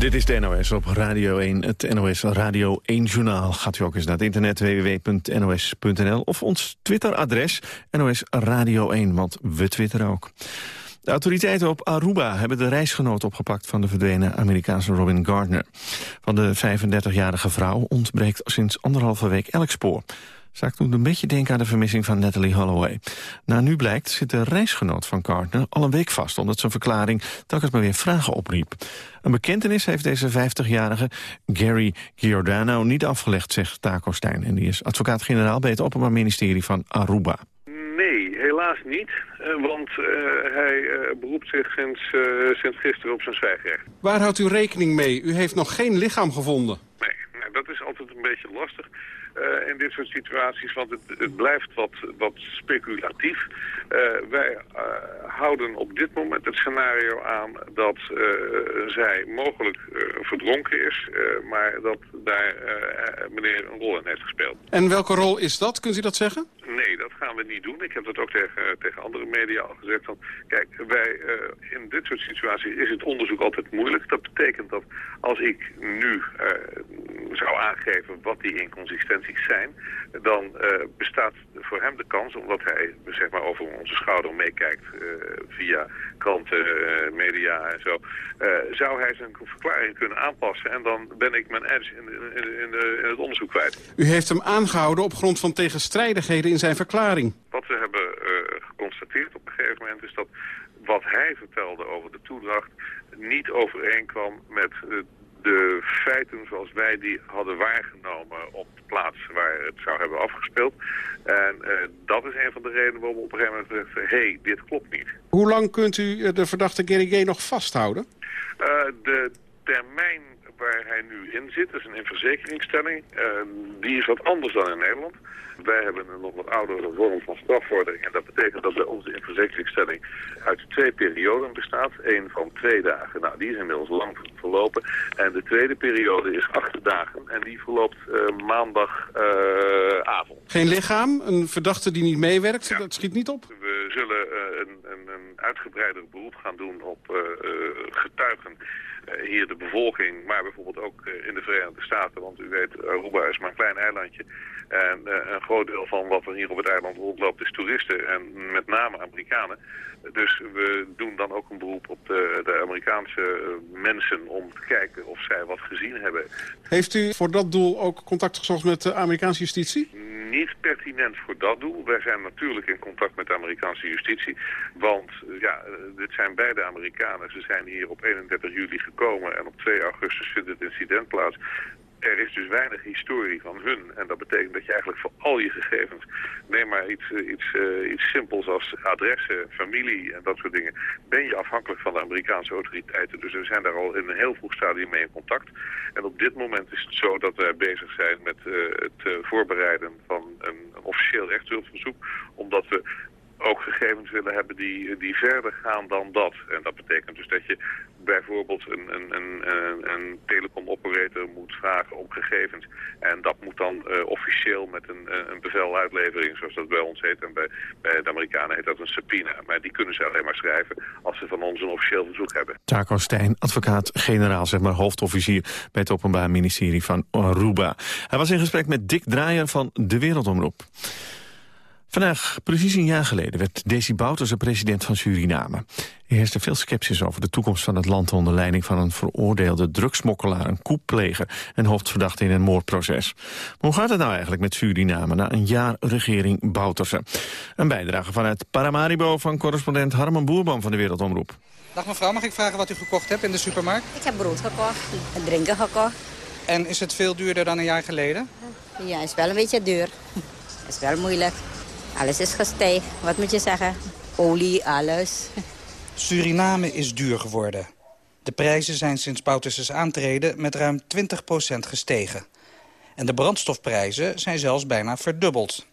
Dit is de NOS op Radio 1, het NOS Radio 1-journaal. Gaat u ook eens naar het internet www.nos.nl of ons Twitter-adres NOS Radio 1, want we twitteren ook. De autoriteiten op Aruba hebben de reisgenoot opgepakt van de verdwenen Amerikaanse Robin Gardner. Van de 35-jarige vrouw ontbreekt sinds anderhalve week elk spoor. Zaak doet een beetje denken aan de vermissing van Natalie Holloway. Na nu blijkt zit de reisgenoot van Gardner al een week vast... omdat zijn verklaring telkens maar weer vragen opriep. Een bekentenis heeft deze 50-jarige Gary Giordano niet afgelegd, zegt Taco Stijn. En die is advocaat-generaal bij het Openbaar Ministerie van Aruba. Nee, helaas niet. eh, Want eh, hij eh, beroept zich sinds, sinds gisteren op zijn zwijgrecht. Waar houdt u rekening mee? U heeft nog geen lichaam gevonden. Nee, nou, dat is altijd een beetje lastig eh, in dit soort situaties, want het, het blijft wat, wat speculatief. Eh, wij eh, houden op dit moment het scenario aan dat zij mogelijk verdronken is, maar dat daar meneer een rol in heeft gespeeld. En welke rol is dat? Kunt u dat zeggen? Nee, dat gaan we niet doen. Ik heb dat ook tegen, tegen andere media al gezegd. Van, kijk, wij, in dit soort situaties is het onderzoek altijd moeilijk. Dat betekent dat als ik nu zou aangeven wat die zijn... dan eh, bestaat voor hem de kans, omdat hij zeg maar, over onze schouder meekijkt... eh, via kranten, eh, media en zo... zou hij zijn verklaring kunnen aanpassen. En dan ben ik mijn edge in, in, in, de- in het onderzoek kwijt. U heeft hem aangehouden op grond van tegenstrijdigheden in zijn verklaring. Wat we hebben geconstateerd op een gegeven moment is dat wat hij vertelde over de toedracht niet overeenkwam met de feiten zoals wij die hadden waargenomen op de plaats waar het zou hebben afgespeeld. En eh, dat is een van de redenen waarom we op een gegeven moment gezegd hé, hey, dit klopt niet. Hoe lang kunt u eh, de verdachte Gay nog vasthouden? Eh, de termijn waar hij nu in zit, is een inverzekeringstelling. Eh, die is wat anders dan in Nederland. Wij hebben een nog wat oudere vorm van strafvordering. En dat betekent dat bij onze inverzekeringstelling uit twee perioden bestaat. Eén van twee dagen. Nou, die is inmiddels lang verlopen. En de tweede periode is acht dagen. En die verloopt eh, maandagavond. Geen lichaam? Een verdachte die niet meewerkt? Dat schiet niet op? We zullen eh, een, een, een uitgebreider beroep gaan doen op eh, eh, getuigen. Eh, hier de bevolking, maar bijvoorbeeld ook eh, in de Verenigde Staten. Want u weet, Aruba is maar een klein eilandje. En eh, een groot deel van wat er hier op het eiland rondloopt is toeristen. En met name Amerikanen. Dus we doen dan ook een beroep op de, de Amerikaanse eh, mensen om te kijken of zij wat gezien hebben. Heeft u voor dat doel ook contact gezocht met de Amerikaanse justitie? Niet pertinent voor dat doel. Wij zijn natuurlijk in contact met de Amerikaanse justitie. Want uh, ja, uh, dit zijn beide Amerikanen. Ze zijn hier op 31 juli gekomen en op 2 augustus vindt het incident plaats er is dus weinig historie van hun. En dat betekent dat je eigenlijk voor al je gegevens... neem maar iets, iets, uh, iets simpels als adressen, familie en dat soort dingen... ben je afhankelijk van de Amerikaanse autoriteiten. Dus we zijn daar al in een heel vroeg stadium mee in contact. En op dit moment is het zo dat wij bezig zijn met uh, het voorbereiden van een, een officieel rechtshulpverzoek. Omdat we ook gegevens willen hebben die, die verder gaan dan dat. En dat betekent dus dat je bijvoorbeeld een, een, een, een telecom-operator moet vragen om gegevens. En dat moet dan uh, officieel met een, een bevel uitlevering, zoals dat bij ons heet. En bij, bij de Amerikanen heet dat een subpoena. Maar die kunnen ze alleen maar schrijven als ze van ons een officieel verzoek hebben. Taco Stijn, advocaat-generaal, zeg maar hoofdofficier bij het Openbaar Ministerie van Aruba. Hij was in gesprek met Dick Draaier van De Wereldomroep. Vandaag, precies een jaar geleden, werd Desi Bouterse president van Suriname. Er heerste veel sceptisch over de toekomst van het land onder leiding van een veroordeelde drugsmokkelaar, een koeppleger en hoofdverdachte in een moordproces. Maar hoe gaat het nou eigenlijk met Suriname na een jaar regering Bouterse? Een bijdrage vanuit Paramaribo van correspondent Harman Boerman van de Wereldomroep. Dag mevrouw, mag ik vragen wat u gekocht hebt in de supermarkt? Ik heb brood gekocht en drinken gekocht. En is het veel duurder dan een jaar geleden? Ja, het is wel een beetje duur. Het [LAUGHS] is wel moeilijk. Alles is gestegen. Wat moet je zeggen? Olie, alles. Suriname is duur geworden. De prijzen zijn sinds Bouterses aantreden met ruim 20% gestegen. En de brandstofprijzen zijn zelfs bijna verdubbeld.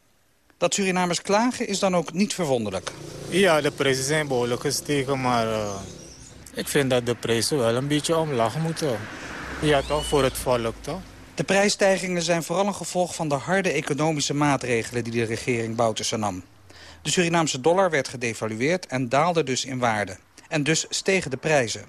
Dat Surinamers klagen is dan ook niet verwonderlijk. Ja, de prijzen zijn behoorlijk gestegen, maar uh, ik vind dat de prijzen wel een beetje omlaag moeten. Ja, toch, voor het volk, toch? De prijsstijgingen zijn vooral een gevolg van de harde economische maatregelen die de regering Bouterse nam. De Surinaamse dollar werd gedevalueerd en daalde dus in waarde. En dus stegen de prijzen.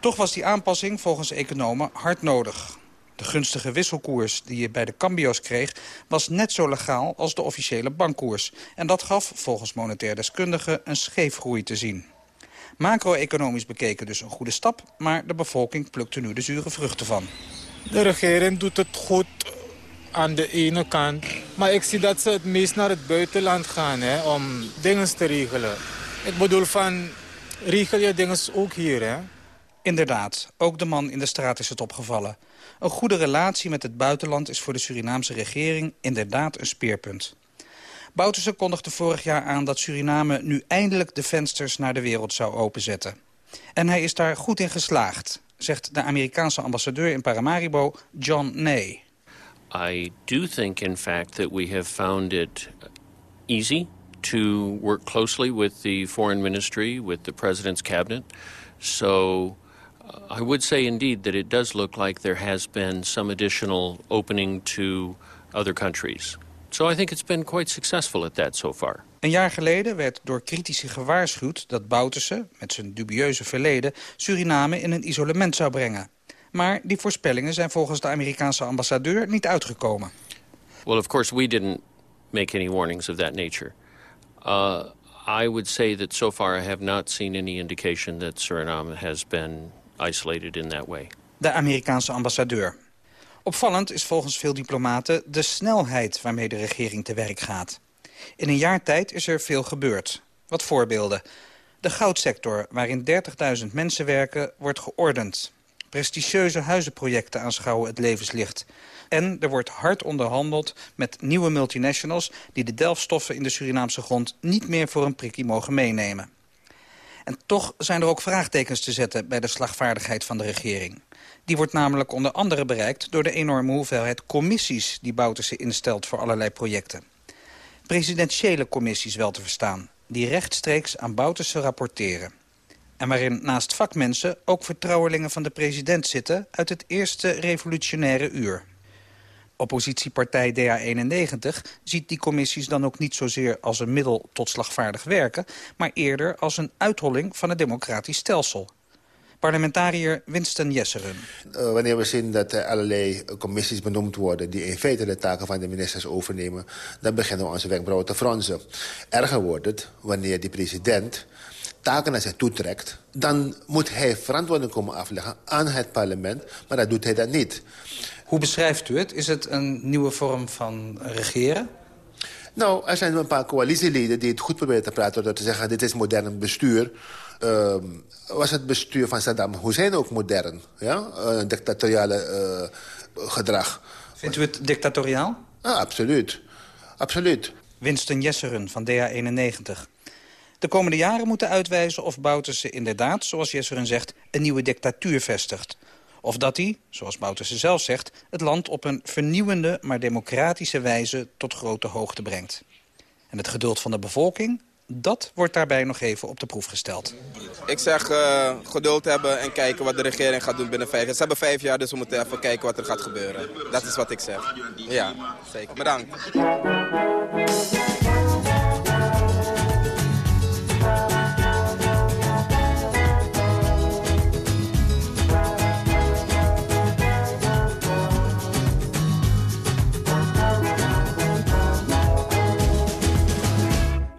Toch was die aanpassing volgens economen hard nodig. De gunstige wisselkoers die je bij de cambio's kreeg... was net zo legaal als de officiële bankkoers. En dat gaf volgens monetair deskundigen een scheefgroei te zien. Macro-economisch bekeken dus een goede stap... maar de bevolking plukte nu de zure vruchten van. De regering doet het goed aan de ene kant. Maar ik zie dat ze het meest naar het buitenland gaan hè, om dingen te regelen. Ik bedoel van, regel je dingen ook hier hè? Inderdaad, ook de man in de straat is het opgevallen. Een goede relatie met het buitenland is voor de Surinaamse regering inderdaad een speerpunt. Bouterse kondigde vorig jaar aan dat Suriname nu eindelijk de vensters naar de wereld zou openzetten. En hij is daar goed in geslaagd, zegt de Amerikaanse ambassadeur in Paramaribo, John Ney. I do think, in fact, that we have found it easy to work closely with the foreign ministry, with the president's cabinet. So uh, I would say indeed that it does look like there has been some additional opening to other countries. So I think it's been quite successful at that so far. Een jaar geleden werd door critici gewaarschuwd dat Bouterse, met zijn dubieuze verleden, Suriname in een isolement zou brengen. Maar die voorspellingen zijn volgens de Amerikaanse ambassadeur niet uitgekomen. Well, of course we didn't make any warnings of that nature. Uh, I would say that so far I have not seen any indication that Suriname has been isolated in that way. De Amerikaanse ambassadeur. Opvallend is volgens veel diplomaten de snelheid waarmee de regering te werk gaat. In een jaar tijd is er veel gebeurd. Wat voorbeelden. De goudsector, waarin 30.000 mensen werken, wordt geordend. Prestigieuze huizenprojecten aanschouwen het levenslicht. En er wordt hard onderhandeld met nieuwe multinationals... die de delfstoffen in de Surinaamse grond niet meer voor een prikkie mogen meenemen. En toch zijn er ook vraagtekens te zetten bij de slagvaardigheid van de regering. Die wordt namelijk onder andere bereikt door de enorme hoeveelheid commissies... die Bouterse instelt voor allerlei projecten. Presidentiële commissies wel te verstaan, die rechtstreeks aan Bouterse rapporteren. En waarin naast vakmensen ook vertrouwelingen van de president zitten... uit het eerste revolutionaire uur. Oppositiepartij DA91 ziet die commissies dan ook niet zozeer als een middel tot slagvaardig werken... maar eerder als een uitholling van het democratisch stelsel. Parlementariër Winston Jesseren. Uh, wanneer we zien dat er allerlei commissies benoemd worden... die in feite de taken van de ministers overnemen... dan beginnen we onze wenkbrauwen te fronsen. Erger wordt het wanneer die president taken naar zich toetrekt... dan moet hij verantwoording komen afleggen aan het parlement. Maar dat doet hij dan niet. Hoe beschrijft u het? Is het een nieuwe vorm van regeren? Nou, er zijn een paar coalitieleden die het goed proberen te praten... door te zeggen, dit is modern bestuur. Uh, was het bestuur van Saddam Hussein ook modern? Ja? Uh, dictatoriale uh, gedrag. Vindt u het dictatoriaal? Absoluut. Absoluut. Winston Jesseren van DA91. De komende jaren moeten uitwijzen of Bouterse inderdaad, zoals Jesseren zegt... een nieuwe dictatuur vestigt. Of dat hij, zoals Bouterse zelf zegt... het land op een vernieuwende, maar democratische wijze tot grote hoogte brengt. En het geduld van de bevolking, dat wordt daarbij nog even op de proef gesteld. Ik zeg uh, geduld hebben en kijken wat de regering gaat doen binnen vijf jaar. Ze hebben vijf jaar, dus we moeten even kijken wat er gaat gebeuren. Dat is wat ik zeg. Ja, zeker. Bedankt.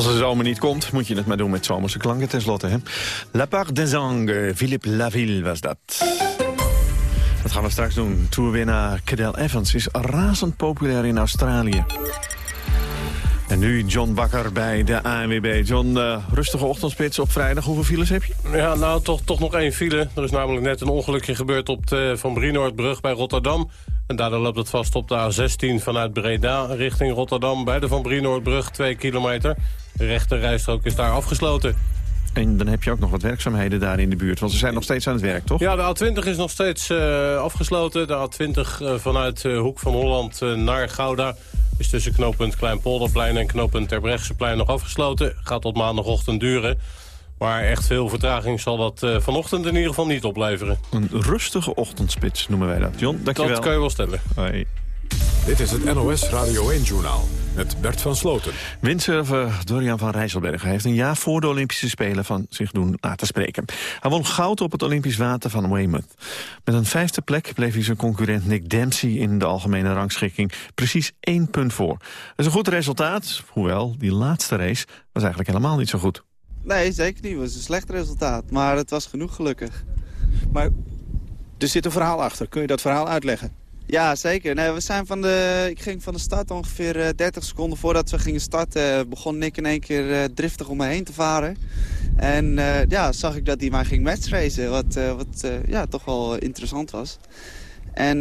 Als de zomer niet komt, moet je het maar doen met zomerse klanken tenslotte. Hè? La part des anges, Philippe Laville was dat. Dat gaan we straks doen. Tourwinnaar Cadel Evans is razend populair in Australië. En nu John Bakker bij de ANWB. John, uh, rustige ochtendspits op vrijdag. Hoeveel files heb je? Ja, nou, toch, toch nog één file. Er is namelijk net een ongelukje gebeurd op de Van Brienoordbrug bij Rotterdam. En daardoor loopt het vast op de A16 vanuit Breda richting Rotterdam... bij de Van Brienoordbrug, 2 kilometer. De rechte rijstrook is daar afgesloten. En dan heb je ook nog wat werkzaamheden daar in de buurt. Want ze zijn nog steeds aan het werk, toch? Ja, de A20 is nog steeds uh, afgesloten. De A20 uh, vanuit uh, Hoek van Holland naar Gouda... is tussen knooppunt Kleinpolderplein en knooppunt Terbrechtseplein nog afgesloten. Gaat tot maandagochtend duren. Maar echt veel vertraging zal dat uh, vanochtend in ieder geval niet opleveren. Een rustige ochtendspits noemen wij dat. John, dankjewel. Dat kan je wel stellen. Hoi. Dit is het NOS Radio 1-journaal met Bert van Sloten. Windsurfer Dorian van Rijsselberg heeft een jaar voor de Olympische Spelen van zich doen laten spreken. Hij won goud op het Olympisch water van Weymouth. Met een vijfde plek bleef hij zijn concurrent Nick Dempsey in de algemene rangschikking precies één punt voor. Dat is een goed resultaat, hoewel die laatste race was eigenlijk helemaal niet zo goed. Nee, zeker niet. Het was een slecht resultaat, maar het was genoeg gelukkig. Maar er zit een verhaal achter. Kun je dat verhaal uitleggen? Ja, zeker. Nee, we zijn van de, ik ging van de start ongeveer 30 eh, seconden voordat we gingen starten... begon Nick in één keer uh, driftig om me heen te varen. En uh, ja, zag ik dat hij mij ging matchracen, wat, wat ja, toch wel interessant was. En,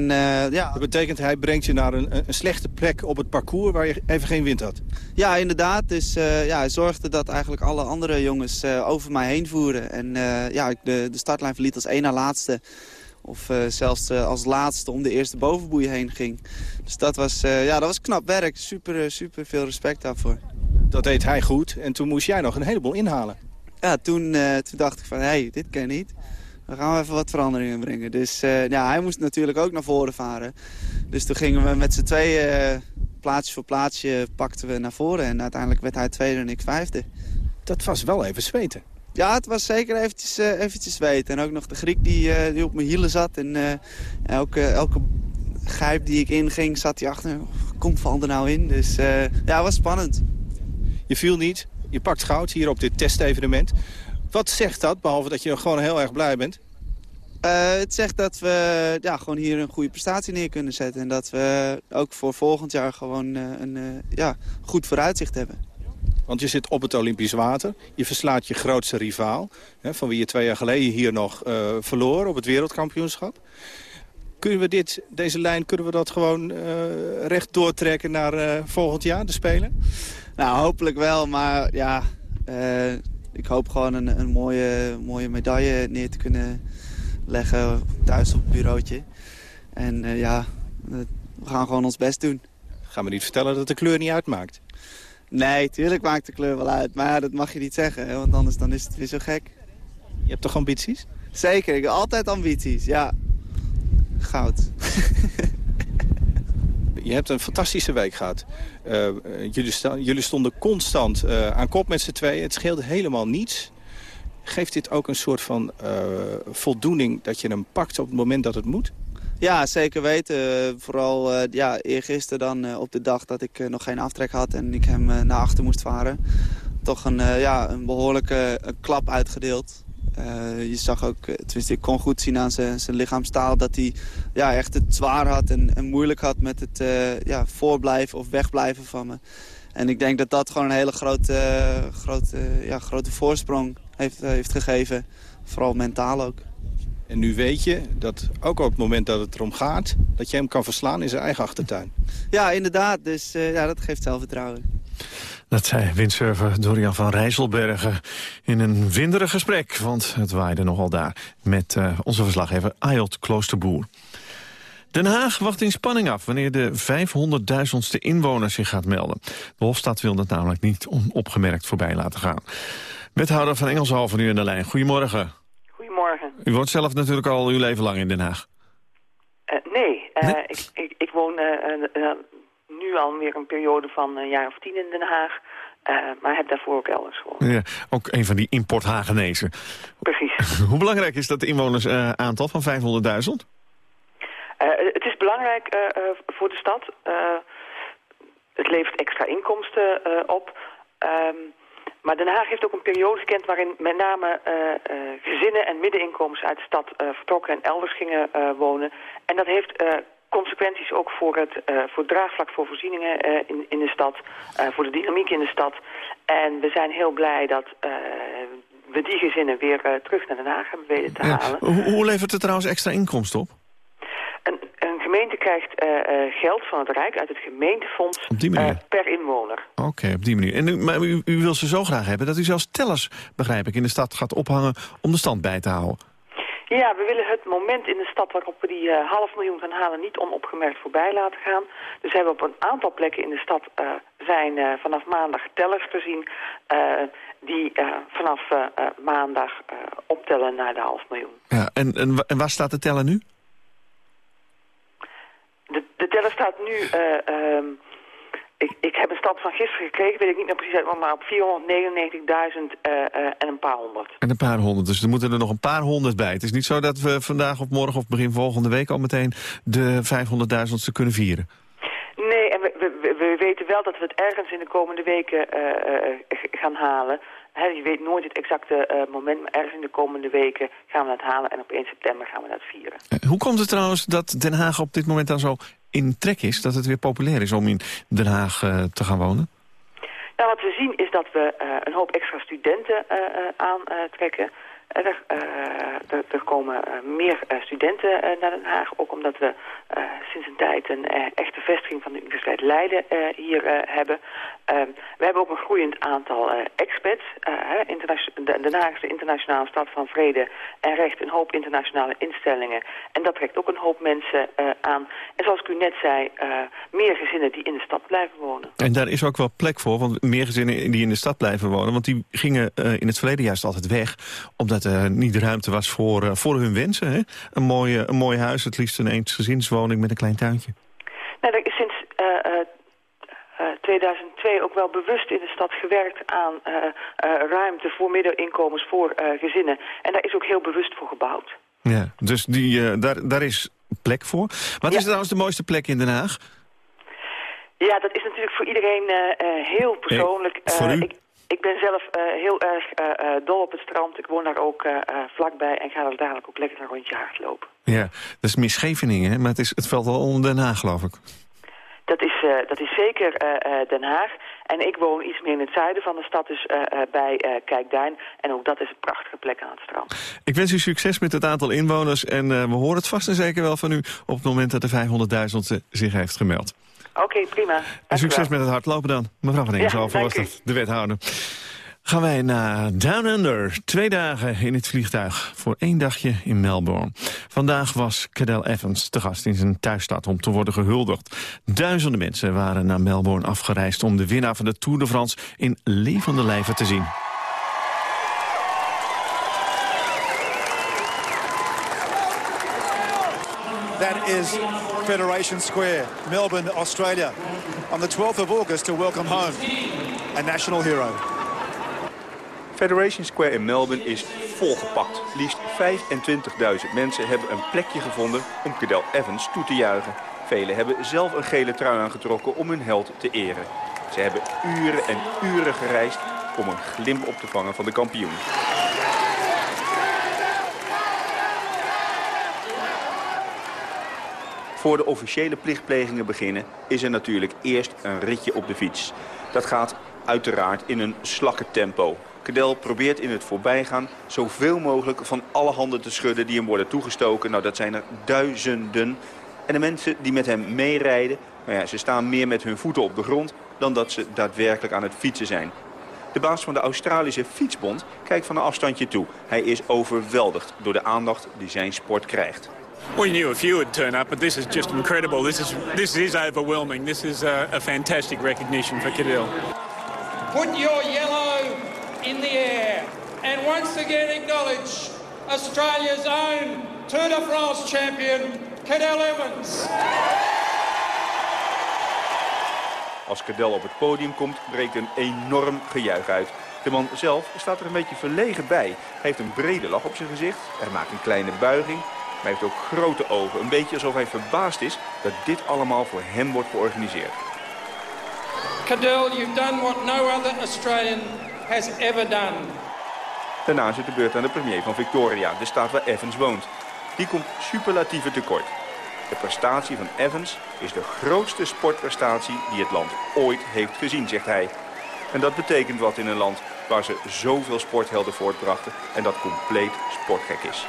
ja. Dat betekent hij brengt je naar een, een, slechte plek op het parcours waar je even geen wind had? Ja, inderdaad. Dus ja, hij zorgde dat eigenlijk alle andere jongens over mij heen voeren. En ja, de, de startlijn verliet als één na laatste. Of uh, zelfs uh, als laatste om de eerste bovenboei heen ging. Dus dat was, uh, ja, dat was knap werk. Super, super veel respect daarvoor. Dat deed hij goed. En toen moest jij nog een heleboel inhalen. Ja, toen, toen dacht ik van, hé, hey, dit kan niet. Dan gaan we even wat veranderingen brengen. Dus ja, hij moest natuurlijk ook naar voren varen. Dus toen gingen we met z'n tweeën, plaatsje voor plaatsje, pakten we naar voren. En uiteindelijk werd hij tweede en ik vijfde. Dat was wel even zweten. Ja, het was zeker eventjes, uh, eventjes weten. En ook nog de Griek die, uh, die op mijn hielen zat. En uh, elke, elke gijp die ik inging, zat hij achter. Kom, val er nou in. Dus ja, het was spannend. Je viel niet. Je pakt goud hier op dit testevenement. Wat zegt dat, behalve dat je gewoon heel erg blij bent? het zegt dat we ja, gewoon hier een goede prestatie neer kunnen zetten. En dat we ook voor volgend jaar gewoon een ja, goed vooruitzicht hebben. Want je zit op het Olympisch water. Je verslaat je grootste rivaal. Hè, van wie je twee jaar geleden hier nog uh, verloor op het wereldkampioenschap. Kunnen we dit, deze lijn kunnen we dat gewoon uh, recht doortrekken naar uh, volgend jaar, de Spelen? Nou, hopelijk wel. Maar ja, ik hoop gewoon een, een, mooie, mooie medaille neer te kunnen leggen thuis op het bureautje. En ja, we gaan gewoon ons best doen. Ga me niet vertellen dat de kleur niet uitmaakt. Nee, tuurlijk maakt de kleur wel uit. Maar ja, dat mag je niet zeggen, hè, want anders dan is het weer zo gek. Je hebt toch ambities? Zeker, ik heb altijd ambities, ja. Goud. [LAUGHS] je hebt een fantastische week gehad. Uh, jullie, jullie, stonden constant uh, aan kop met z'n tweeën. Het scheelde helemaal niets. Geeft dit ook een soort van uh, voldoening dat je hem pakt op het moment dat het moet? Ja, zeker weten. Vooral uh, ja, eergisteren dan uh, op de dag dat ik uh, nog geen aftrek had en ik hem naar achter moest varen. Toch een, ja, een behoorlijke klap uitgedeeld. je zag ook, tenminste ik kon goed zien aan zijn lichaamstaal dat hij ja, echt het zwaar had en, en moeilijk had met het ja, voorblijven of wegblijven van me. En ik denk dat dat gewoon een hele grote, grote, ja, grote voorsprong heeft, heeft gegeven. Vooral mentaal ook. En nu weet je dat ook op het moment dat het erom gaat... dat je hem kan verslaan in zijn eigen achtertuin. Ja, inderdaad. Dus uh, ja, dat geeft zelfvertrouwen. Dat zei windsurfer Dorian van Rijsselbergen in een winderig gesprek. Want het waaide nogal daar met uh, onze verslaggever Ayot Kloosterboer. Den Haag wacht in spanning af wanneer de 500.000ste inwoner zich gaat melden. De Hofstad wil dat namelijk niet onopgemerkt voorbij laten gaan. Wethouder van Engelshalve nu in de lijn. Goedemorgen. U woont zelf natuurlijk al uw leven lang in Den Haag. Uh, nee, uh, nee? Ik, ik, ik, woon uh, nu alweer een periode van een jaar of tien in Den Haag. maar heb daarvoor ook elders gewoond. Ja, ook een van die importhagenezen. Precies. [LAUGHS] Hoe belangrijk is dat inwonersaantal van 500.000? het is belangrijk voor de stad. het levert extra inkomsten op. Um, maar Den Haag heeft ook een periode gekend waarin met name uh, uh, gezinnen en middeninkomens uit de stad uh, vertrokken en elders gingen wonen. En dat heeft consequenties ook voor het, voor het draagvlak voor voorzieningen in, in de stad, voor de dynamiek in de stad. En we zijn heel blij dat we die gezinnen weer terug naar Den Haag hebben weten te halen. Hoe, hoe levert het trouwens extra inkomsten op? Krijgt uh, uh, geld van het Rijk uit het gemeentefonds uh, per inwoner. Oké, okay, op die manier. En u, maar u, u, wil ze zo graag hebben dat u zelfs tellers, begrijp ik, in de stad gaat ophangen om de stand bij te houden. Ja, we willen het moment in de stad waarop we die half miljoen gaan halen niet onopgemerkt voorbij laten gaan. Dus hebben we op een aantal plekken in de stad zijn uh, vanaf maandag tellers te zien die vanaf maandag optellen naar de half miljoen. Ja, en, en, en waar staat de teller nu? De, de teller staat nu... Ehm, ik, ik heb een stad van gisteren gekregen, weet ik niet meer precies uit, maar op 499.000 en een paar honderd. En een paar honderd, dus er moeten er nog een paar honderd bij. Het is niet zo dat we vandaag of morgen of begin volgende week al meteen de 500.000ste kunnen vieren. Nee, en we, we, we, weten wel dat we het ergens in de komende weken uh, gaan halen. Je weet nooit het exacte uh, moment, maar ergens in de komende weken gaan we dat halen. En op 1 september gaan we dat vieren. hoe komt het trouwens dat Den Haag op dit moment dan zo in trek is? Dat het weer populair is om in Den Haag uh, te gaan wonen? Nou, wat we zien is dat we een hoop extra studenten aantrekken. Er, er, er, komen meer studenten naar Den Haag, ook omdat we sinds een tijd een echte vestiging van de Universiteit Leiden hier hebben. Ehm, we hebben ook een groeiend aantal expats. Den Haag is de internationale stad van vrede en recht, een hoop internationale instellingen. En dat trekt ook een hoop mensen aan. En zoals ik u net zei, meer gezinnen die in de stad blijven wonen. En daar is ook wel plek voor, want meer gezinnen die in de stad blijven wonen, want die gingen in het verleden juist altijd weg, dat er niet ruimte was voor, uh, voor hun wensen. Hè? Een, mooie, een mooi huis, het liefst een eensgezinswoning met een klein tuintje. Nou, er is sinds uh, 2002 ook wel bewust in de stad gewerkt aan ruimte voor middeninkomens voor gezinnen. En daar is ook heel bewust voor gebouwd. Ja, dus die, daar, daar is plek voor. Wat is trouwens de mooiste plek in Den Haag? Ja, dat is natuurlijk voor iedereen heel persoonlijk. voor u? Ik, ik ben zelf uh, heel erg uh, dol op het strand. Ik woon daar ook vlakbij en ga er dadelijk ook lekker een rondje hardlopen. Ja, dat is meer Scheveningen, maar het, is, het valt wel onder Den Haag, geloof ik. Dat is, dat is zeker Den Haag. En ik woon iets meer in het zuiden van de stad, dus bij Kijkduin. En ook dat is een prachtige plek aan het strand. Ik wens u succes met het aantal inwoners. En we horen het vast en zeker wel van u op het moment dat de 500.000 zich heeft gemeld. Oké, prima. En succes met het hardlopen dan. Mevrouw Van Eenshoven ja, dat, de wethouder. Gaan wij naar Down Under. Twee dagen in het vliegtuig voor één dagje in Melbourne. Vandaag was Cadel Evans te gast in zijn thuisstad om te worden gehuldigd. Duizenden mensen waren naar Melbourne afgereisd om de winnaar van de Tour de France in levende lijven te zien. That is Federation Square, Melbourne, Australia, on the 12th of August to welcome home a national hero. Federation Square in Melbourne is volgepakt. Liefst 25.000 mensen hebben een plekje gevonden om Cadel Evans toe te juichen. Velen hebben zelf een gele trui aangetrokken om hun held te eren. Ze hebben uren en uren gereisd om een glimp op te vangen van de kampioen. Voor de officiële plichtplegingen beginnen is er natuurlijk eerst een ritje op de fiets. Dat gaat uiteraard in een slakkentempo. Cadel probeert in het voorbijgaan zoveel mogelijk van alle handen te schudden die hem worden toegestoken. Nou, dat zijn er duizenden. En de mensen die met hem meerijden, nou ja, ze staan meer met hun voeten op de grond dan dat ze daadwerkelijk aan het fietsen zijn. De baas van de Australische Fietsbond kijkt van een afstandje toe. Hij is overweldigd door de aandacht die zijn sport krijgt. We knew a few would turn up, but this is just incredible. This is this is overwhelming. This is a, a fantastic recognition for Cadell. Put your yellow in the air and once again acknowledge Australia's own Tour de France champion, Cadell Evans. Als Cadell op het podium komt, breekt een enorm gejuich uit. De man zelf staat er een beetje verlegen bij. Hij heeft een brede lach op zijn gezicht. Hij maakt een kleine buiging hij heeft ook grote ogen. Een beetje alsof hij verbaasd is dat dit allemaal voor hem wordt georganiseerd. Cadell, you've done what no other Australian has ever done. Daarna zit de beurt aan de premier van Victoria, de staat waar Evans woont. Die komt superlatieve tekort. De prestatie van Evans is de grootste sportprestatie die het land ooit heeft gezien, zegt hij. En dat betekent wat in een land waar ze zoveel sporthelden voortbrachten en dat compleet sportgek is.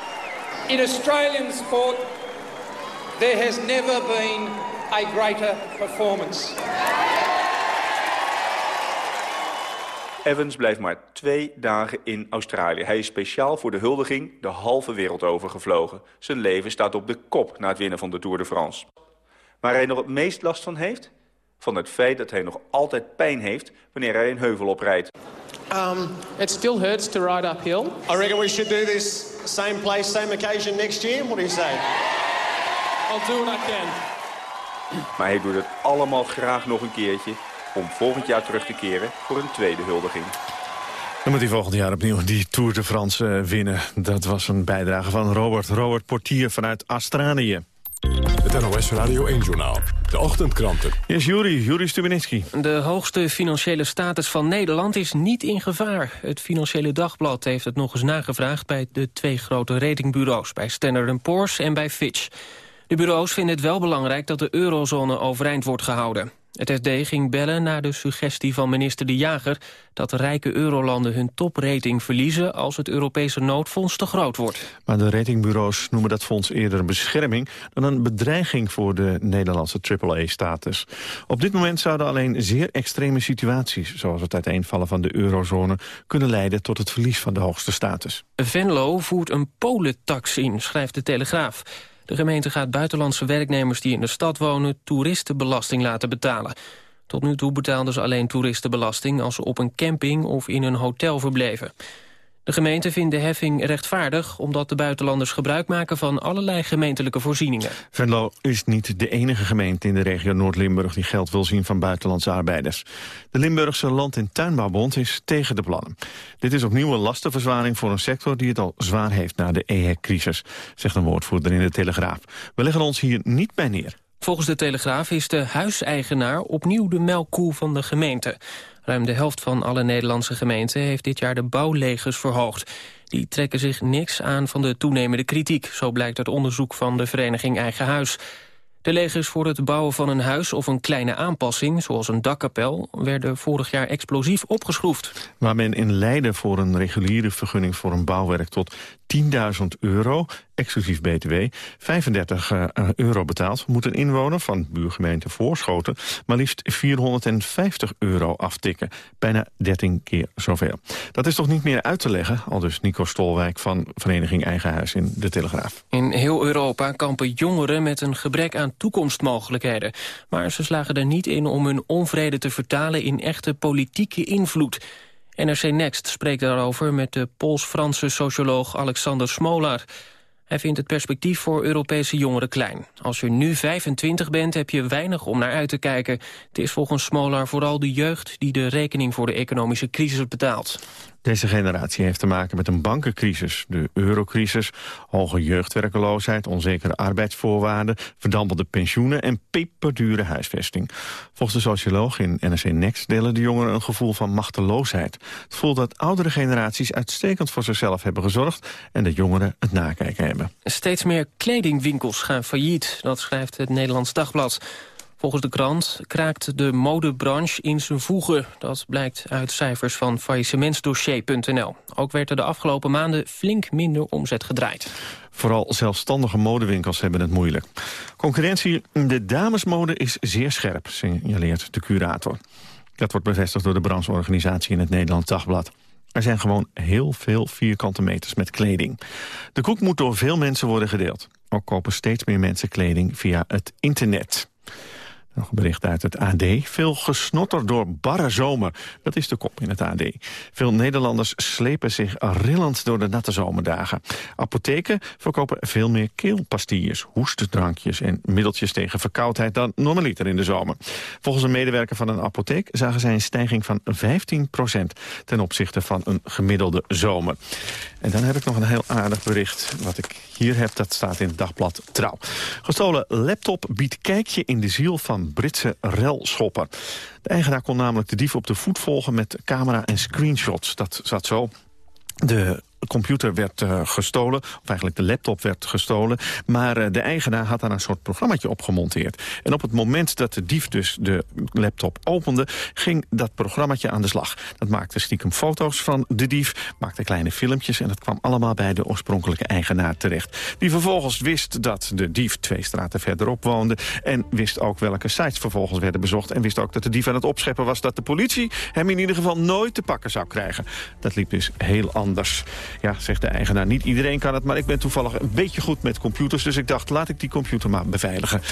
In Australian sport, there has never been a greater performance. Evans blijft maar twee dagen in Australië. Hij is speciaal voor de huldiging de halve wereld over gevlogen. Zijn leven staat op de kop na het winnen van de Tour de France. Waar hij nog het meest last van heeft? van het feit dat hij nog altijd pijn heeft wanneer hij een heuvel oprijdt. Um, it still hurts to ride uphill. I reckon we should do this same place, same occasion next year. What do you say? I'll do what I can. Maar hij doet het allemaal graag nog een keertje om volgend jaar terug te keren voor een tweede huldiging. Dan moet hij volgend jaar opnieuw die Tour de France eh, winnen. Dat was een bijdrage van Robert, Robert Portier vanuit Australië. Het NOS Radio 1-journaal. De ochtendkranten. Yes, Juri, Juri Stubenitski. De hoogste financiële status van Nederland is niet in gevaar. Het Financiële Dagblad heeft het nog eens nagevraagd... bij de twee grote ratingbureaus, bij Standard Poor's en bij Fitch. De bureaus vinden het wel belangrijk dat de eurozone overeind wordt gehouden. Het SD ging bellen naar de suggestie van minister De Jager... dat rijke eurolanden hun toprating verliezen... als het Europese noodfonds te groot wordt. Maar de ratingbureaus noemen dat fonds eerder een bescherming... dan een bedreiging voor de Nederlandse AAA-status. Op dit moment zouden alleen zeer extreme situaties... zoals het uiteenvallen van de eurozone... kunnen leiden tot het verlies van de hoogste status. Venlo voert een polentax in, schrijft de Telegraaf. De gemeente gaat buitenlandse werknemers die in de stad wonen... toeristenbelasting laten betalen. Tot nu toe betaalden ze alleen toeristenbelasting... als ze op een camping of in een hotel verbleven. De gemeente vindt de heffing rechtvaardig... omdat de buitenlanders gebruik maken van allerlei gemeentelijke voorzieningen. Venlo is niet de enige gemeente in de regio Noord-Limburg... die geld wil zien van buitenlandse arbeiders. De Limburgse Land- en Tuinbouwbond is tegen de plannen. Dit is opnieuw een lastenverzwaring voor een sector... die het al zwaar heeft na de EHEC-crisis, zegt een woordvoerder in de Telegraaf. We leggen ons hier niet bij neer. Volgens de Telegraaf is de huiseigenaar opnieuw de melkkoe van de gemeente. Ruim de helft van alle Nederlandse gemeenten heeft dit jaar de bouwlegers verhoogd. Die trekken zich niks aan van de toenemende kritiek, zo blijkt uit onderzoek van de vereniging Eigen Huis. De legers voor het bouwen van een huis of een kleine aanpassing, zoals een dakkapel, werden vorig jaar explosief opgeschroefd. Waar men in Leiden voor een reguliere vergunning voor een bouwwerk tot 10.000 euro, exclusief btw, 35 uh, euro betaalt, moet een inwoner van buurgemeente Voorschoten maar liefst 450 euro aftikken. Bijna 13 keer zoveel. Dat is toch niet meer uit te leggen, al dus Nico Stolwijk van Vereniging Eigen Huis in De Telegraaf. In heel Europa kampen jongeren met een gebrek aan toekomstmogelijkheden. Maar ze slagen er niet in om hun onvrede te vertalen in echte politieke invloed. NRC Next spreekt daarover met de Pools-Franse socioloog Alexander Smolar. Hij vindt het perspectief voor Europese jongeren klein. Als je nu 25 bent, heb je weinig om naar uit te kijken. Het is volgens Smolar vooral de jeugd die de rekening voor de economische crisis betaalt. Deze generatie heeft te maken met een bankencrisis, de eurocrisis, hoge jeugdwerkeloosheid, onzekere arbeidsvoorwaarden, verdampelde pensioenen en peperdure huisvesting. Volgens de socioloog in NRC Next delen de jongeren een gevoel van machteloosheid. Het gevoel dat oudere generaties uitstekend voor zichzelf hebben gezorgd en de jongeren het nakijken hebben. Steeds meer kledingwinkels gaan failliet, dat schrijft het Nederlands Dagblad. Volgens de krant kraakt de modebranche in zijn voegen. Dat blijkt uit cijfers van faillissementsdossier.nl. Ook werd er de afgelopen maanden flink minder omzet gedraaid. Vooral zelfstandige modewinkels hebben het moeilijk. Concurrentie in de damesmode is zeer scherp, signaleert de curator. Dat wordt bevestigd door de brancheorganisatie in het Nederlands Dagblad. Er zijn gewoon heel veel vierkante meters met kleding. De koek moet door veel mensen worden gedeeld. Ook kopen steeds meer mensen kleding via het internet. Nog een bericht uit het AD. Veel gesnotter door barre zomer. Dat is de kop in het AD. Veel Nederlanders slepen zich rillend door de natte zomerdagen. Apotheken verkopen veel meer keelpastilles, hoestdrankjes... en middeltjes tegen verkoudheid dan normaliter in de zomer. Volgens een medewerker van een apotheek zagen zij een stijging van 15% ten opzichte van een gemiddelde zomer. En dan heb ik nog een heel aardig bericht. Wat ik hier heb, dat staat in het dagblad Trouw. Gestolen laptop biedt kijkje in de ziel van Britse relschopper. De eigenaar kon namelijk de dief op de voet volgen met camera en screenshots. Dat zat zo. De computer werd uh, gestolen, of eigenlijk de laptop werd gestolen. Maar uh, de eigenaar had daar een soort programmaatje op gemonteerd. En op het moment dat de dief dus de laptop opende... ging dat programmaatje aan de slag. Dat maakte stiekem foto's van de dief, maakte kleine filmpjes... en dat kwam allemaal bij de oorspronkelijke eigenaar terecht. Die vervolgens wist dat de dief twee straten verderop woonde... en wist ook welke sites vervolgens werden bezocht... en wist ook dat de dief aan het opscheppen was... dat de politie hem in ieder geval nooit te pakken zou krijgen. Dat liep dus heel anders. Ja, zegt de eigenaar, niet iedereen kan het... maar ik ben toevallig een beetje goed met computers... dus ik dacht, laat ik die computer maar beveiligen.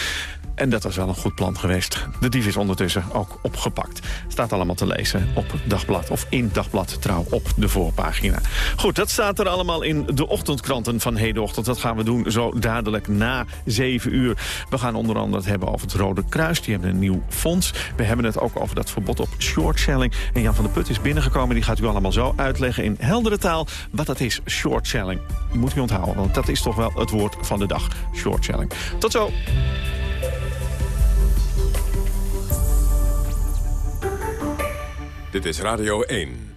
En dat was wel een goed plan geweest. De dief is ondertussen ook opgepakt. Staat allemaal te lezen op Dagblad, of in Dagblad Trouw op de voorpagina. Goed, dat staat er allemaal in de ochtendkranten van hedenochtend. Dat gaan we doen zo dadelijk na 7 uur. We gaan onder andere het hebben over het Rode Kruis. Die hebben een nieuw fonds. We hebben het ook over dat verbod op shortselling. En Jan van der Put is binnengekomen. Die gaat u allemaal zo uitleggen in heldere taal wat dat is, shortselling. Moet u onthouden, want dat is toch wel het woord van de dag. Shortselling. Tot zo. Dit is Radio 1.